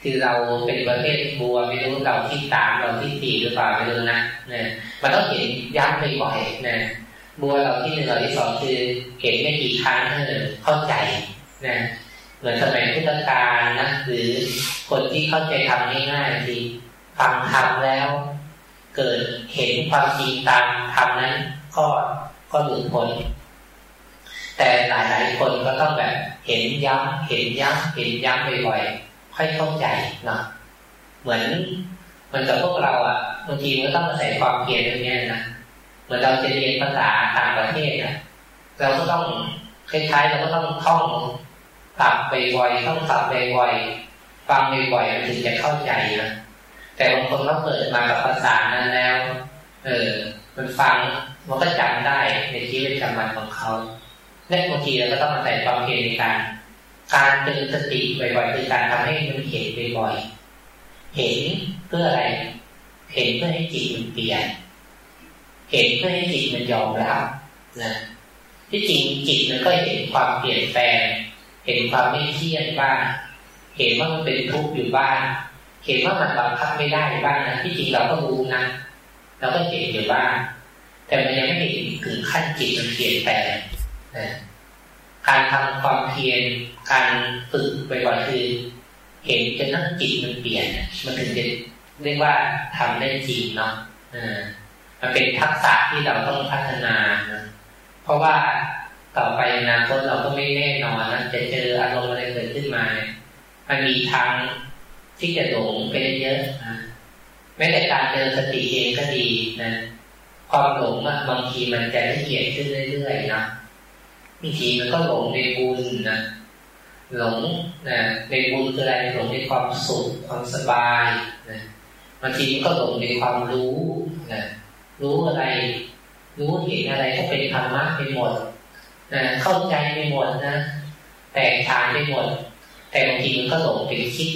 คือเราเป็นประเภทบัวไม่รู้เราที่ตามเราที่ตีหรือเปล่าไม่รู้นะเนี่ยมันต้องเห็นย้ำไปบ่อยนะบัวเราที่หนึ่งเราที่สองคือเห็นไม่กี่ครั้งเท่านั้นเข้าใจนะ มือนสมัยพุทธกาลนะหรือคนที่เข้าใจทำง่ายๆทีฟังทำแล้ว เกิดเห็นความจริงตามทำนั้น ก็ก็หลุดพ้นแต่หลายหลายคนก็ต้องแบบเห็นย้ำเห็นย้ำเห็นย้ำบ่อยๆค่อยเข้าใจเนาะเหมือนเหมือนกับพวกเราอะบางทีมันต้องอาศัยความเพียรตรงนี้นะเหมือนเราจะเรียนภาษาต่างประเทศอะเราก็ต้องคล้ายๆเราก็ต้องท่อง ตับบ่อยๆต้องตับบ่อยๆฟังบ่อยๆมันถึงจะเข้าใจนะแต่บางคนเขาเกิดมากับภาษานั้นแล้ว เออ มันฟังมันก็จำได้ในชีวิตประจำวันของเขาและบางทีเราก็ต้องมาใส่ความเพียรในการ การเตือนสติบ่อยๆคือการทำให้มันเห็นบ่อยๆเห็นเพื่ออะไร เห็นเพื่อให้จิตมันเปลี่ยน เห็นเพื่อให้จิตมันยอมรับนะที่จริงจิตมันก็เห็นความเปลี่ยนแปลง เห็นความไม่เที่ยงบ้างเห็นว่ามันเป็นทุกข์อยู่บ้างเห็นว่ามันบังคับไม่ได้บ้างนะที่จริงเราก็รู้นะเราก็เห็นอยู่บ้างแต่มันยังไม่เห็นถึงขั้นจิตมันเปลี่ยนแปลงการทำความเพียรการฝึกบ่อยคือ เห็นจนนั่งจิตมันเปลี่ยน มันถึงจะเรียกว่าทำได้จริงเนาะมันเป็นทักษะที่เราต้องพัฒนานะเพราะว่า ต่อไปอนาคตเราก็ไม่แน่นอนนะจะเจออารมณ์อะไรเกิดขึ้นมาเนี่ยมันมีทางที่จะหลงไปเยอะนะแม้แต่การเจอสติเองก็ดีนะความหลงอะบางทีมันจะละเอียดขึ้นเรื่อยๆนะบางทีมันก็หลงในบุญนะหลงนะในบุญคืออะไรหลงในความสุขความสบายนะบางทีมันก็หลงในความรู้นะรู้อะไร รู้เห็นอะไรก็เป็นธรรมะไปหมด เข้าใจไปหมดนะแตกฉานไปหมด แต่บางทีมันก็หลงไปคิด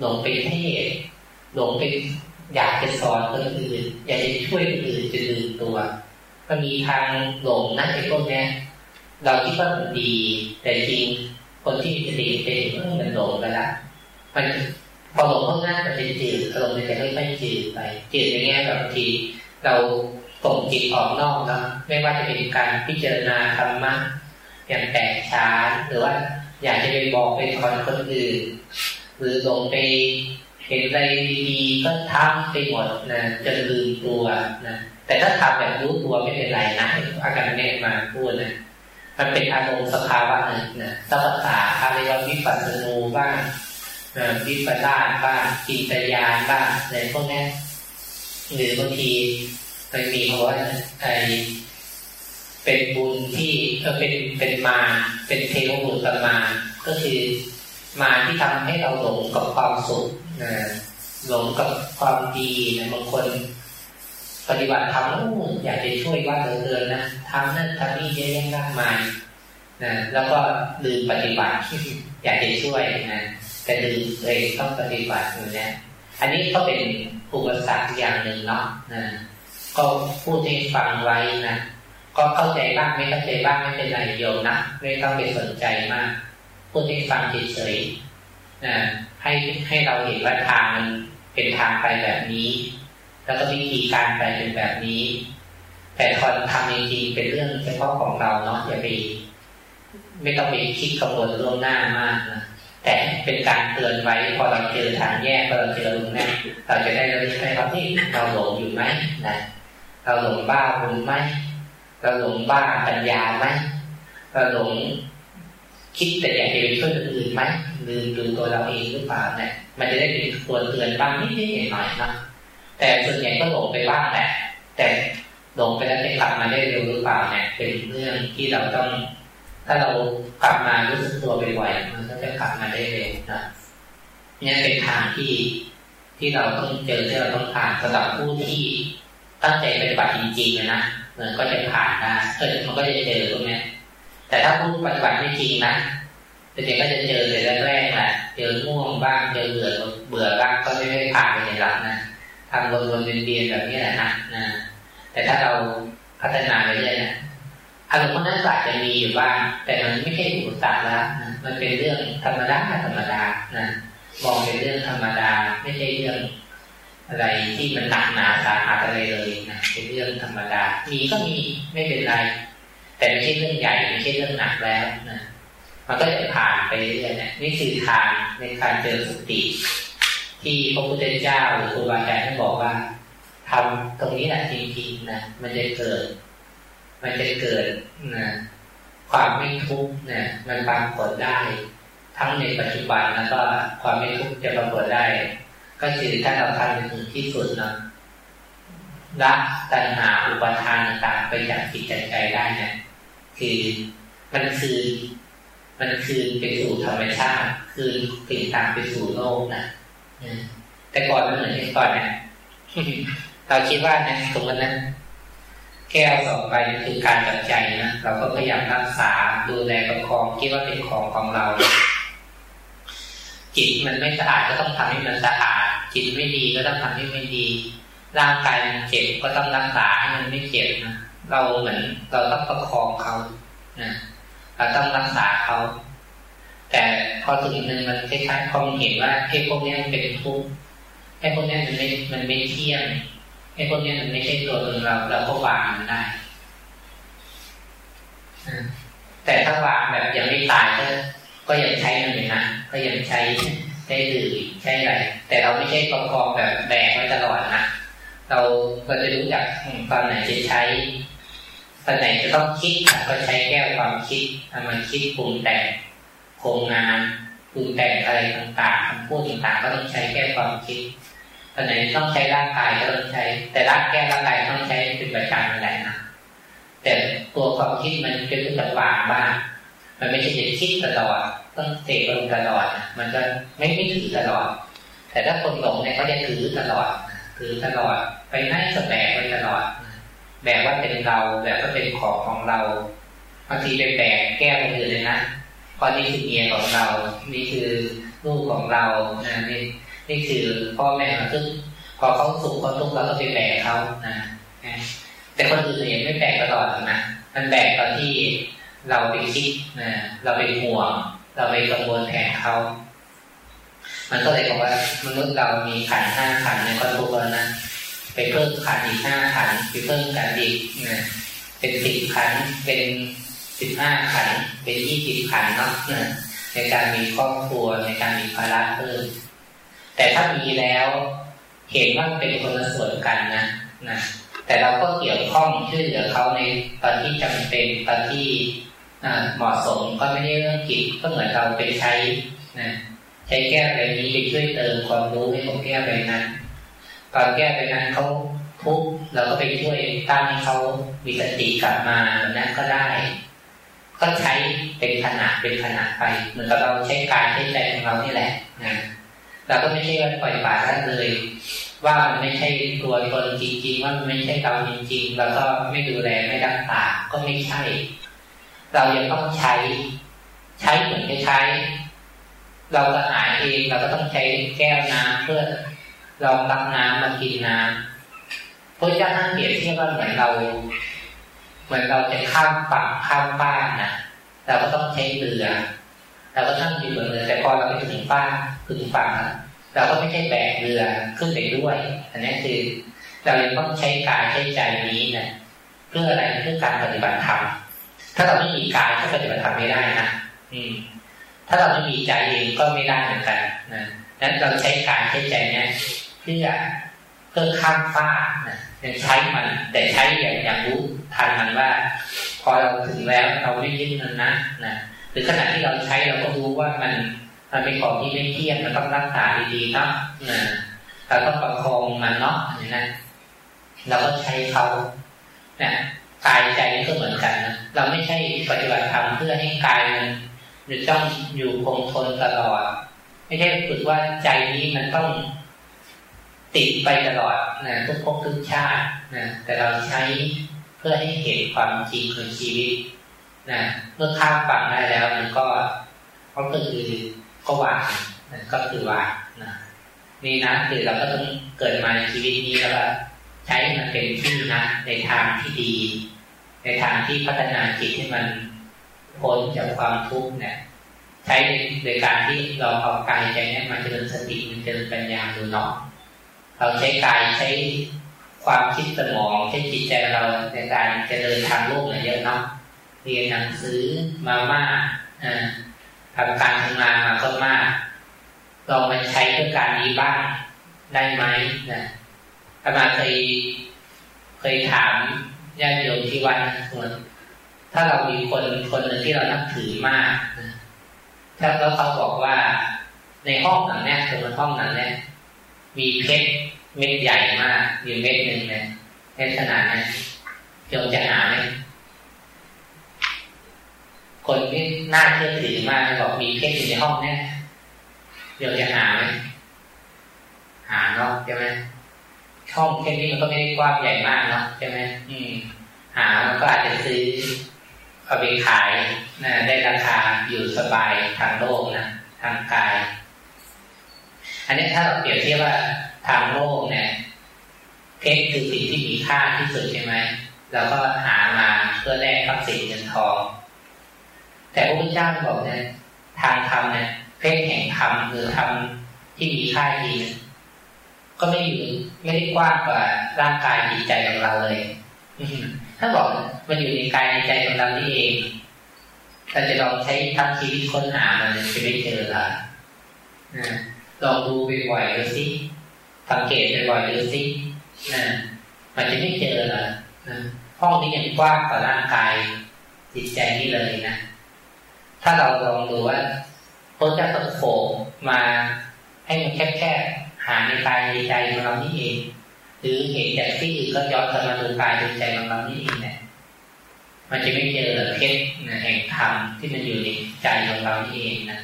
หลงไปเทศหลงไปอยากจะสอนคนอื่น อยากจะช่วยคนอื่นจะลืมตัวมันมีทางหลงนั่นไอ้พวกนี้เราคิดว่ามันดี แต่จริงคนที่มีสติเป็นมันหลงไปละมันพอหลงข้างหน้ามันจะจืดอารมณ์มันจะค่อยๆจืดไปจืดอย่างเงี้ยแบบบางทีเรา ส่งจิตออกนอกนะไม่ว่าจะเป็นการพิจารณาธรรมะอย่างแตกฉานหรือว่าอยากจะไปบอกไปสอนคนอื่น หรือลงไปเห็นอะไรดีก็ทำไปหมดนะจะลืมตัวนะแต่ถ้าทำแบบรู้ตัวไม่เป็นไรนะอาการเนมาพูดนะมันเป็นอารมณ์สภาวะหนึ่งนะสภาษาอะไรว่าวิปัสสนูบ้างวิปัสสนาบ้างกิจยานบ้างอะไรพวกนี้หรือบางที มันมีเพราะว่าไอเป็นบุญที่เออเป็นเป็นมา เป็นเทวบุตรมา ก็คือมาที่ทำให้เราหลงกับความสุขนะหลงกับความดีนะบางคน ปฏิบัติทำอยากจะช่วยว่าเดินนะทำนั่นทำนี่เยอะแยะมากมายนะแล้วก็ลืมปฏิบัติอยากจะช่วยนะแต่ลืมเลยต้องปฏิบัติอยู่นะอันนี้ก็เป็นอุปสรรคอย่างหนึ่งเนาะนะ ก็พูดให้ฟังไว้นะก็เข้าใจบ้างไม่เข้าใจบ้างไม่เป็นไรโยมนะไม่ต้องไปสนใจมาก พูดให้ฟังเฉยๆนะให้ให้เราเห็นว่าทางมันเป็นทางไปแบบนี้ แล้วก็วิธีการไปเป็นแบบนี้ แต่คนทำจริงๆเป็นเรื่องเฉพาะของเราเนาะอย่าไปไม่ต้องไปคิดกังวลล่วงหน้ามากนะแต่เป็นการเตือนไว้พอเราเจอทางแยกพอเราเจอตรงนี้เราจะได้ระลึกได้ว่าที่เราหลงอยู่ไหมนะ เราหลงบ้าบุญไหมเราหลงบ้าปัญญาไหมเราหลงคิดแต่อยากจะไปช่วยคนอื่นไหมลืมดูตัวเราเองหรือเปล่าเนี่ยมันจะได้เป็นตัวเตือนบ้างนิดๆหน่อยๆนะแต่ส่วนใหญ่ก็หลงไปบ้างแหละแต่หลงไปแล้วจะกลับมาได้เร็วหรือเปล่าเนี่ยเป็นเรื่องที่เราต้อง ถ้าเรากลับมารู้สึกตัวบ่อยๆมันก็จะกลับมาได้เร็วนะเนี่ยเป็นทางที่ที่เราต้องเจอที่เราต้องผ่านสำหรับผู้ที่ ตั้งใจปฏิบัติจริงๆนะมันก็จะผ่านได้เออมันก็จะเจอตรงนี้แต่ถ้าผู้ปฏิบัติไม่จริงนะเด็กก็จะเจอแต่แรกๆแหละเจอง่วงบ้างเจอเบื่อเบื่อบ้างก็ไม่ได้ผ่านไปในหลักนะทำวนๆเวียนๆแบบนี้แหละนะนะแต่ถ้าเราพัฒนาไปเรื่อยนะอารมณ์พวกนั้นอาจจะมีอยู่บ้างแต่มันไม่ใช่อุปสรรคแล้วนะมันเป็นเรื่องธรรมดาธรรมดานะมองเป็นเรื่องธรรมดาไม่ใช่เรื่อง อะไรที่มันหนักหนาสาหัสอะไรเลยนะเป็นเรื่องธรรมดา มีก็มีไม่เป็นไร แต่ไม่ใช่เรื่องใหญ่ไม่ใช่เรื่องหนักแล้วนะมันก็จะผ่านไปเรื่อยๆนะนี่คือทางในการเจอสติ ที่พระพุทธเจ้าหรือครูบาอาจารย์ท่านบอกว่าทำตรงนี้แหละจริงๆนะมันจะเกิด มันจะเกิดนะความไม่ทุกข์นะมันปรากฏได้ ทั้งในปัจจุบันแล้วก็ความไม่ทุกข์จะปรากฏได้ ก็คือถ้าเราทำถึงที่สุดนะละตัณหาอุปทานต่างไปจากจิตใจได้เนี่ยคือมันคือมันคือไปสู่ธรรมชาติ คือติดตามไปสู่โลกนะแต่ก่อนมันเหมือนก่อนนะเราคิดว่านะตรงนั้นแก้วสองใบคือการจับใจนะเราก็พยายามรักษาดูแลประคองคิดว่าเป็นของของเรา จิตมันไม่สะอาดก็ต้องทำให้มันสะอาด จิตไม่ดีก็ต้องทำให้ไม่ดี ร่างกายมันเจ็บก็ต้องรักษาให้มันไม่เจ็บนะเราเหมือนเราต้องประคองเขานะเราต้องรักษาเขาแต่พอถึงหนึ่งมันคล้ายๆพอมันเห็นว่าไอ้พวกนี้มันเป็นทุกข์ไอ้พวกนี้มันไม่มันไม่เที่ยงไอ้พวกนี้มันไม่ใช่ตัวตนเราเราก็วางมันได้แต่ถ้าวางแบบยังไม่ตายก็ก็ยังใช้มันอยู่นะ ก็ยังใช้ใช้ดื่มใช้อะไร แต่เราไม่ใช่ประกอบแบบแบกไว้ตลอดนะเราก็จะรู้จักตอนไหนจะใช้ตอนไหนจะต้องคิดก็ใช้แก้วความคิดทำมันคิดปรุงแต่งโครงงานปรุงแต่งอะไรต่างๆคำพูดต่างๆ ก็ต้องใช้แก้วความคิดตอนไหนต้องใช้ร่างกายก็ต้องใช้ แต่ร่างแก้ร่างกายต้องใช้เป็นประจำอะไรนะแต่ตัวความคิดมันจะรู้จักวางบ้าง มันไม่ใช่จะคิดตลอดต้องเตะลงตลอด มันก็ไม่ไม่ถือตลอด แต่ถ้าคนหลงเนี่ยเขาจะถือตลอด ถือตลอด ไปนั่งสแบกไว้ตลอด แบบว่าเป็นเรา แบบว่าเป็นของของเราบางทีไปแบกแก้วคนอื่นเลยนะพอนี่คือเมียของเรา นี่คือลูกของเรานะนี่นี่คือพ่อแม่ซึ่งพอเขาสุขเขาทุกข์เราก็ไปแบกเขานะแต่คนอื่นเนี่ยไม่แบกตลอดนะมันแบกตอนที่ เราไปคิดนะเราไปห่วง เราไปกังวลแทนเขา มันก็เลยบอกว่ามนุษย์เรามีขันห้าขันในคนทุกคนนะไปเพิ่มขันอีกห้าขันไปเพิ่มขันอีกนะเป็นสิบขันเป็นสิบห้าขันเป็นยี่สิบขันเนาะในการมีครอบครัวในการมีภาระเพิ่มแต่ถ้ามีแล้วเห็นว่าเป็นคนละส่วนกันนะนะแต่เราก็เกี่ยวข้องช่วยเหลือเขาในตอนที่จำเป็นตอนที่ เหมาะสมก็ไม่ได้เรื่องกิจก็เหมือนเราไปใช้นะใช้แก้วใบนี้ไปช่วยเติมความรู้ให้ของแก้วใบนั้นตอนแก้วใบนั้นเขาทุกเราก็ไปช่วยตั้งให้เขามีสติกลับมานั้นก็ได้ ก็ใช้เป็นขนาดเป็นขนาดไป เหมือนกับเราใช้กายใช้ใจของเรานี่แหละนะเราก็ไม่ใช่ว่าปล่อยปละละเลย ว่ามันไม่ใช่ตัวตนจริง ๆ ว่ามันไม่ใช่เราจริง ๆ แล้วก็ไม่ดูแลไม่รักษาก็ไม่ใช่ เรายังต้องใช้ ใช้เหมือนใช้ เราก็หายเองเราก็ต้องใช้แก้วน้ำเพื่อ เราตักน้ำมากินน้ำพระเจ้าท่านเปรียบเทียบว่าเหมือนเรา เหมือนเราจะข้ามฝั่งข้ามบ้านนะเราก็ต้องใช้เรือเราก็ต้องอยู่บนเรือแต่พอเราไปถึงบ้านถึงฝั่งเราก็ไม่ใช่แบกเรือขึ้นไปด้วย อันนี้คือ เรายังต้องใช้กายใช้ใจนี้นะเพื่ออะไรเพื่อการปฏิบัติธรรม ถ้าเราไม่มีกายก็ปฏิบัติธรรมไม่ได้นะอืมถ้าเราไม่มีใจเองก็ไม่ได้เหมือนกันนะนั้นเราใช้กายใช้ใจเนี่ยเพื่อเพื่อข้ามฟ้านะใช้มัน แต่ใช้อย่างอย่างรู้ทันมันว่า พอเราถึงแล้วเราไม่ยึดมันนะนะหรือขณะที่เราใช้เราก็รู้ว่ามันมันเป็นของที่ไม่เที่ยงเราต้องรักษาดีๆเนาะนะเราต้องประคองมันเนาะอย่างนั้นเราก็ใช้เขาเนี่ย กายใจก็เหมือนกันนะเราไม่ใช่ปฏิบัติธรรมเพื่อให้กายมันจะต้องอยู่คงทนตลอด ไม่ใช่ฝึกว่าใจนี้มันต้องติดไปตลอดนะทุกภพทุกชาตินะแต่เราใช้เพื่อให้เห็นความจริงของชีวิตนะเมื่อข้ามฝั่งได้แล้วมันก็ก็คือก็วางนะก็คือวางนะนี่นะคือเราก็ต้องเกิดมาในชีวิตนี้แล้วก็ใช้มันเป็นที่นะในทางที่ดี ในทางที่พัฒนาจิตให้มันพ้นจากความทุกข์เนี่ย ใช้ในการที่เราเอากายใจเนี่ยมันเจริญสติมันเจริญปัญญาดูเนาะเราใช้กายใช้ความคิดสมองใช้จิตใจเราในการเจริญทางโลกเนี่ยเยอะเนาะเรียนหนังสือมามากทำการทำงานมาก็มากลองมาใช้เพื่อการนี้บ้างได้ไหมนะอามาเคยเคยถาม ญาติโยมที่วัดนะถ้าเรามีคนคนหนึ่งที่เรานับถือมากถ้าแล้วเขาบอกว่าในห้องหลังนี้สมมติห้องนั้นเนี่ยมีเพชรเม็ดใหญ่มากอยู่เม็ดหนึ่งเนี่ยในขนาดนั้นโยมจะหาไหมคนที่น่าเชื่อถือมากบอกมีเพชรอยู่ในห้องเนี่ยโยมจะหาไหมหาเนาะใช่ไหม ช่องแค่นี้มันก็ไม่ได้กว้างใหญ่มากเนาะใช่ไหมอืม หามันก็อาจจะซื้อเอาไปขายนะได้ราคาอยู่สบายทางโลกนะทางกาย อันนี้ถ้าเราเปรียบเทียบว่าทางโลกเนี่ยเพชรคือสิ่งที่มีค่าที่สุดใช่ไหมเราก็หามาเพื่อแลกกับสิ่งเงินทอง แต่พระพุทธเจ้าบอกเนี่ยทางธรรมเนี่ยเพศแห่งธรรมหรือธรรมที่มีค่าจริง ก็ไม่อยู่ไม่ได้กว้างกว่าร่างกายจิตใจของเราเลยถ้าบอกมันอยู่ในกายในใจของเรานี่เองเราจะลองใช้ทั้งชีวิตค้นหามันจะไม่เจอละลองดูบ่อยๆดูสิสังเกตบ่อยๆดูสินะมันจะไม่เจอละห้องนี้ยังกว้างกว่าร่างกายจิตใจนี่เลยนะถ้าเราลองดูว่าพระเจ้าต้องโผล่มาให้มันแคบๆ หาในกายในใจของเรานี่เอง หรือเห็นจากที่อื่นก็ย้อนกลับมาดูกายดูใจของเรานี่เองเนี่ยมันจะไม่เจอเพชรแห่งธรรมที่มันอยู่ในใจของเรานี่เองนะ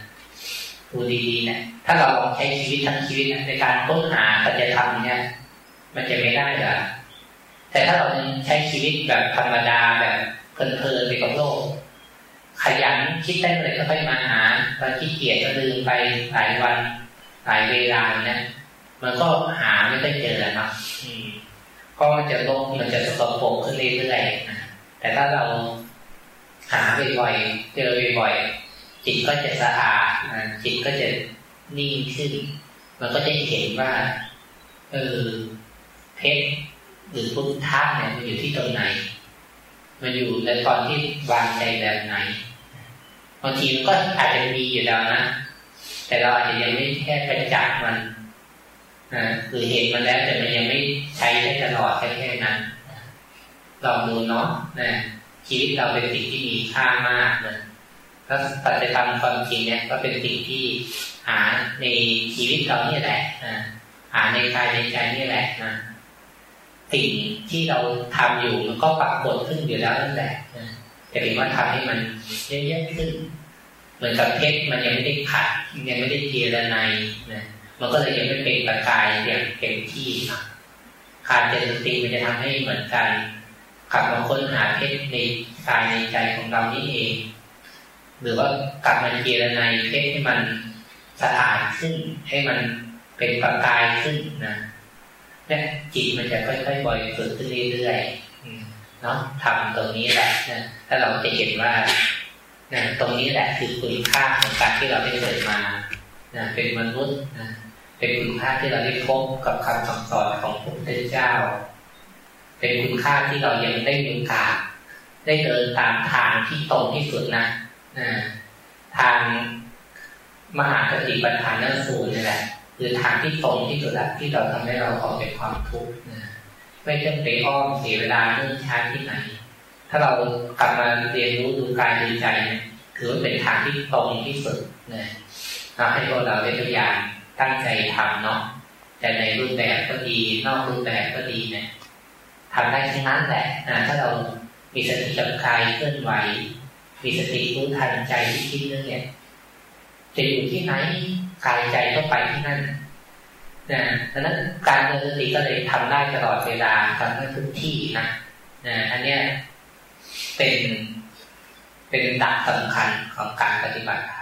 ดูดีๆนะถ้าเราลองใช้ชีวิตทั้งชีวิตในการค้นหาปัจจธรรมเนี่ย มันจะไม่ได้หรอแต่ถ้าเราใช้ชีวิตแบบธรรมดาแบบเพลินๆไปกับโลก ขยันคิดได้เมื่อไรก็ค่อยมาหาตอนขี้เกียจก็ลืมไปหลายวันหลายเวลาเนี่ย มันก็หาไม่ได้เจอแล้วนะก็มันจะลงมันจะสกปรกขึ้นเรื่อยๆแต่ถ้าเราหาบ่อยๆเจอบ่อยๆจิตก็จะสะอาดจิตก็จะนิ่งขึ้น มันก็จะเห็นว่าเออเพชรหรือพุทธะเนี่ยมันอยู่ที่ตรงไหน มันอยู่ในตอนที่วางใจแบบไหนบางทีมันก็อาจจะมีอยู่แล้วนะแต่เราอาจจะยังไม่แค่ไปจับมัน นะคือเห็นมันแล้วแต่มันยังไม่ใช้ได้ตลอดแค่แค่นั้นลองดูเนาะนะชีวิตเราเป็นสิ่งที่มีค่ามากนะถ้าปัจจัยธรรมความจริงเนี่ย ก็เป็นสิ่งที่หาในชีวิตเราเนี่ยแหละนะหาในกายในใจนี่แหละนะสิ่งที่เราทำอยู่มันก็ปรากฏขึ้นอยู่แล้วนั่นแหละแต่เพียงว่าทำให้มันเยอะๆขึ้น เหมือนกับเพชรมันยังไม่ได้ขัดยังไม่ได้เจรไนนะ มันก็เลยยังไม่เป็นประกายอย่างเต็มที่ขาดเจตสติมันจะทำให้เหมือนกันกลับมาค้นหาเพชรในกายในใจของเรานี่เอง หรือว่ากลับมาเจรไนเพชรให้มันสะอาดขึ้นให้มันเป็นประกายขึ้นนะเนี่จิตมันจะค่อยๆบ่อยฝึกขึ้นเรื่อยๆเนาะทำตรงนี้แหละนะถ้าเราจะเห็นว่านะตรงนี้แหละคือคุณค่าของการที่เราได้เกิดมานะเป็นมนุษย์นะ เป็นคุณค่าที่เราได้พบกับคำสั่งสอนของพระพุทธเจ้า เป็นคุณค่าที่เรายังได้มีโอกาสได้เดินตามทางที่ตรงที่สุดนะนะทางมหาสติปัฏฐานสูตรนี่แหละคือทางที่ตรงที่สุดที่เราทำให้เราออกจากความทุกข์นะไม่ต้องไปอ้อมเสียเวลาเรื่องช้าที่ไหน ถ้าเรากลับมาเรียนรู้ดูกายดูใจถือว่าเป็นทางที่ตรงที่สุดนะเราให้พวกเราได้พยายาม ตั้งใจทำเนาะแต่ในรูปแบบก็ดีนอกรูปแบบก็ดีเนี่ยทำได้ทั้งนั้นแหละนะถ้าเรามีสติจับกายเคลื่อนไหว มีสติรู้ทันใจที่คิดเรื่องเนี่ยจะอยู่ที่ไหนกายใจก็ไปที่นั่นนะดังนั้นการเดินสติก็เลยทำได้ตลอดเวลาทำได้ทุกที่นะนะอันเนี้ยเป็นเป็นดักสำคัญของการปฏิบัติธรรม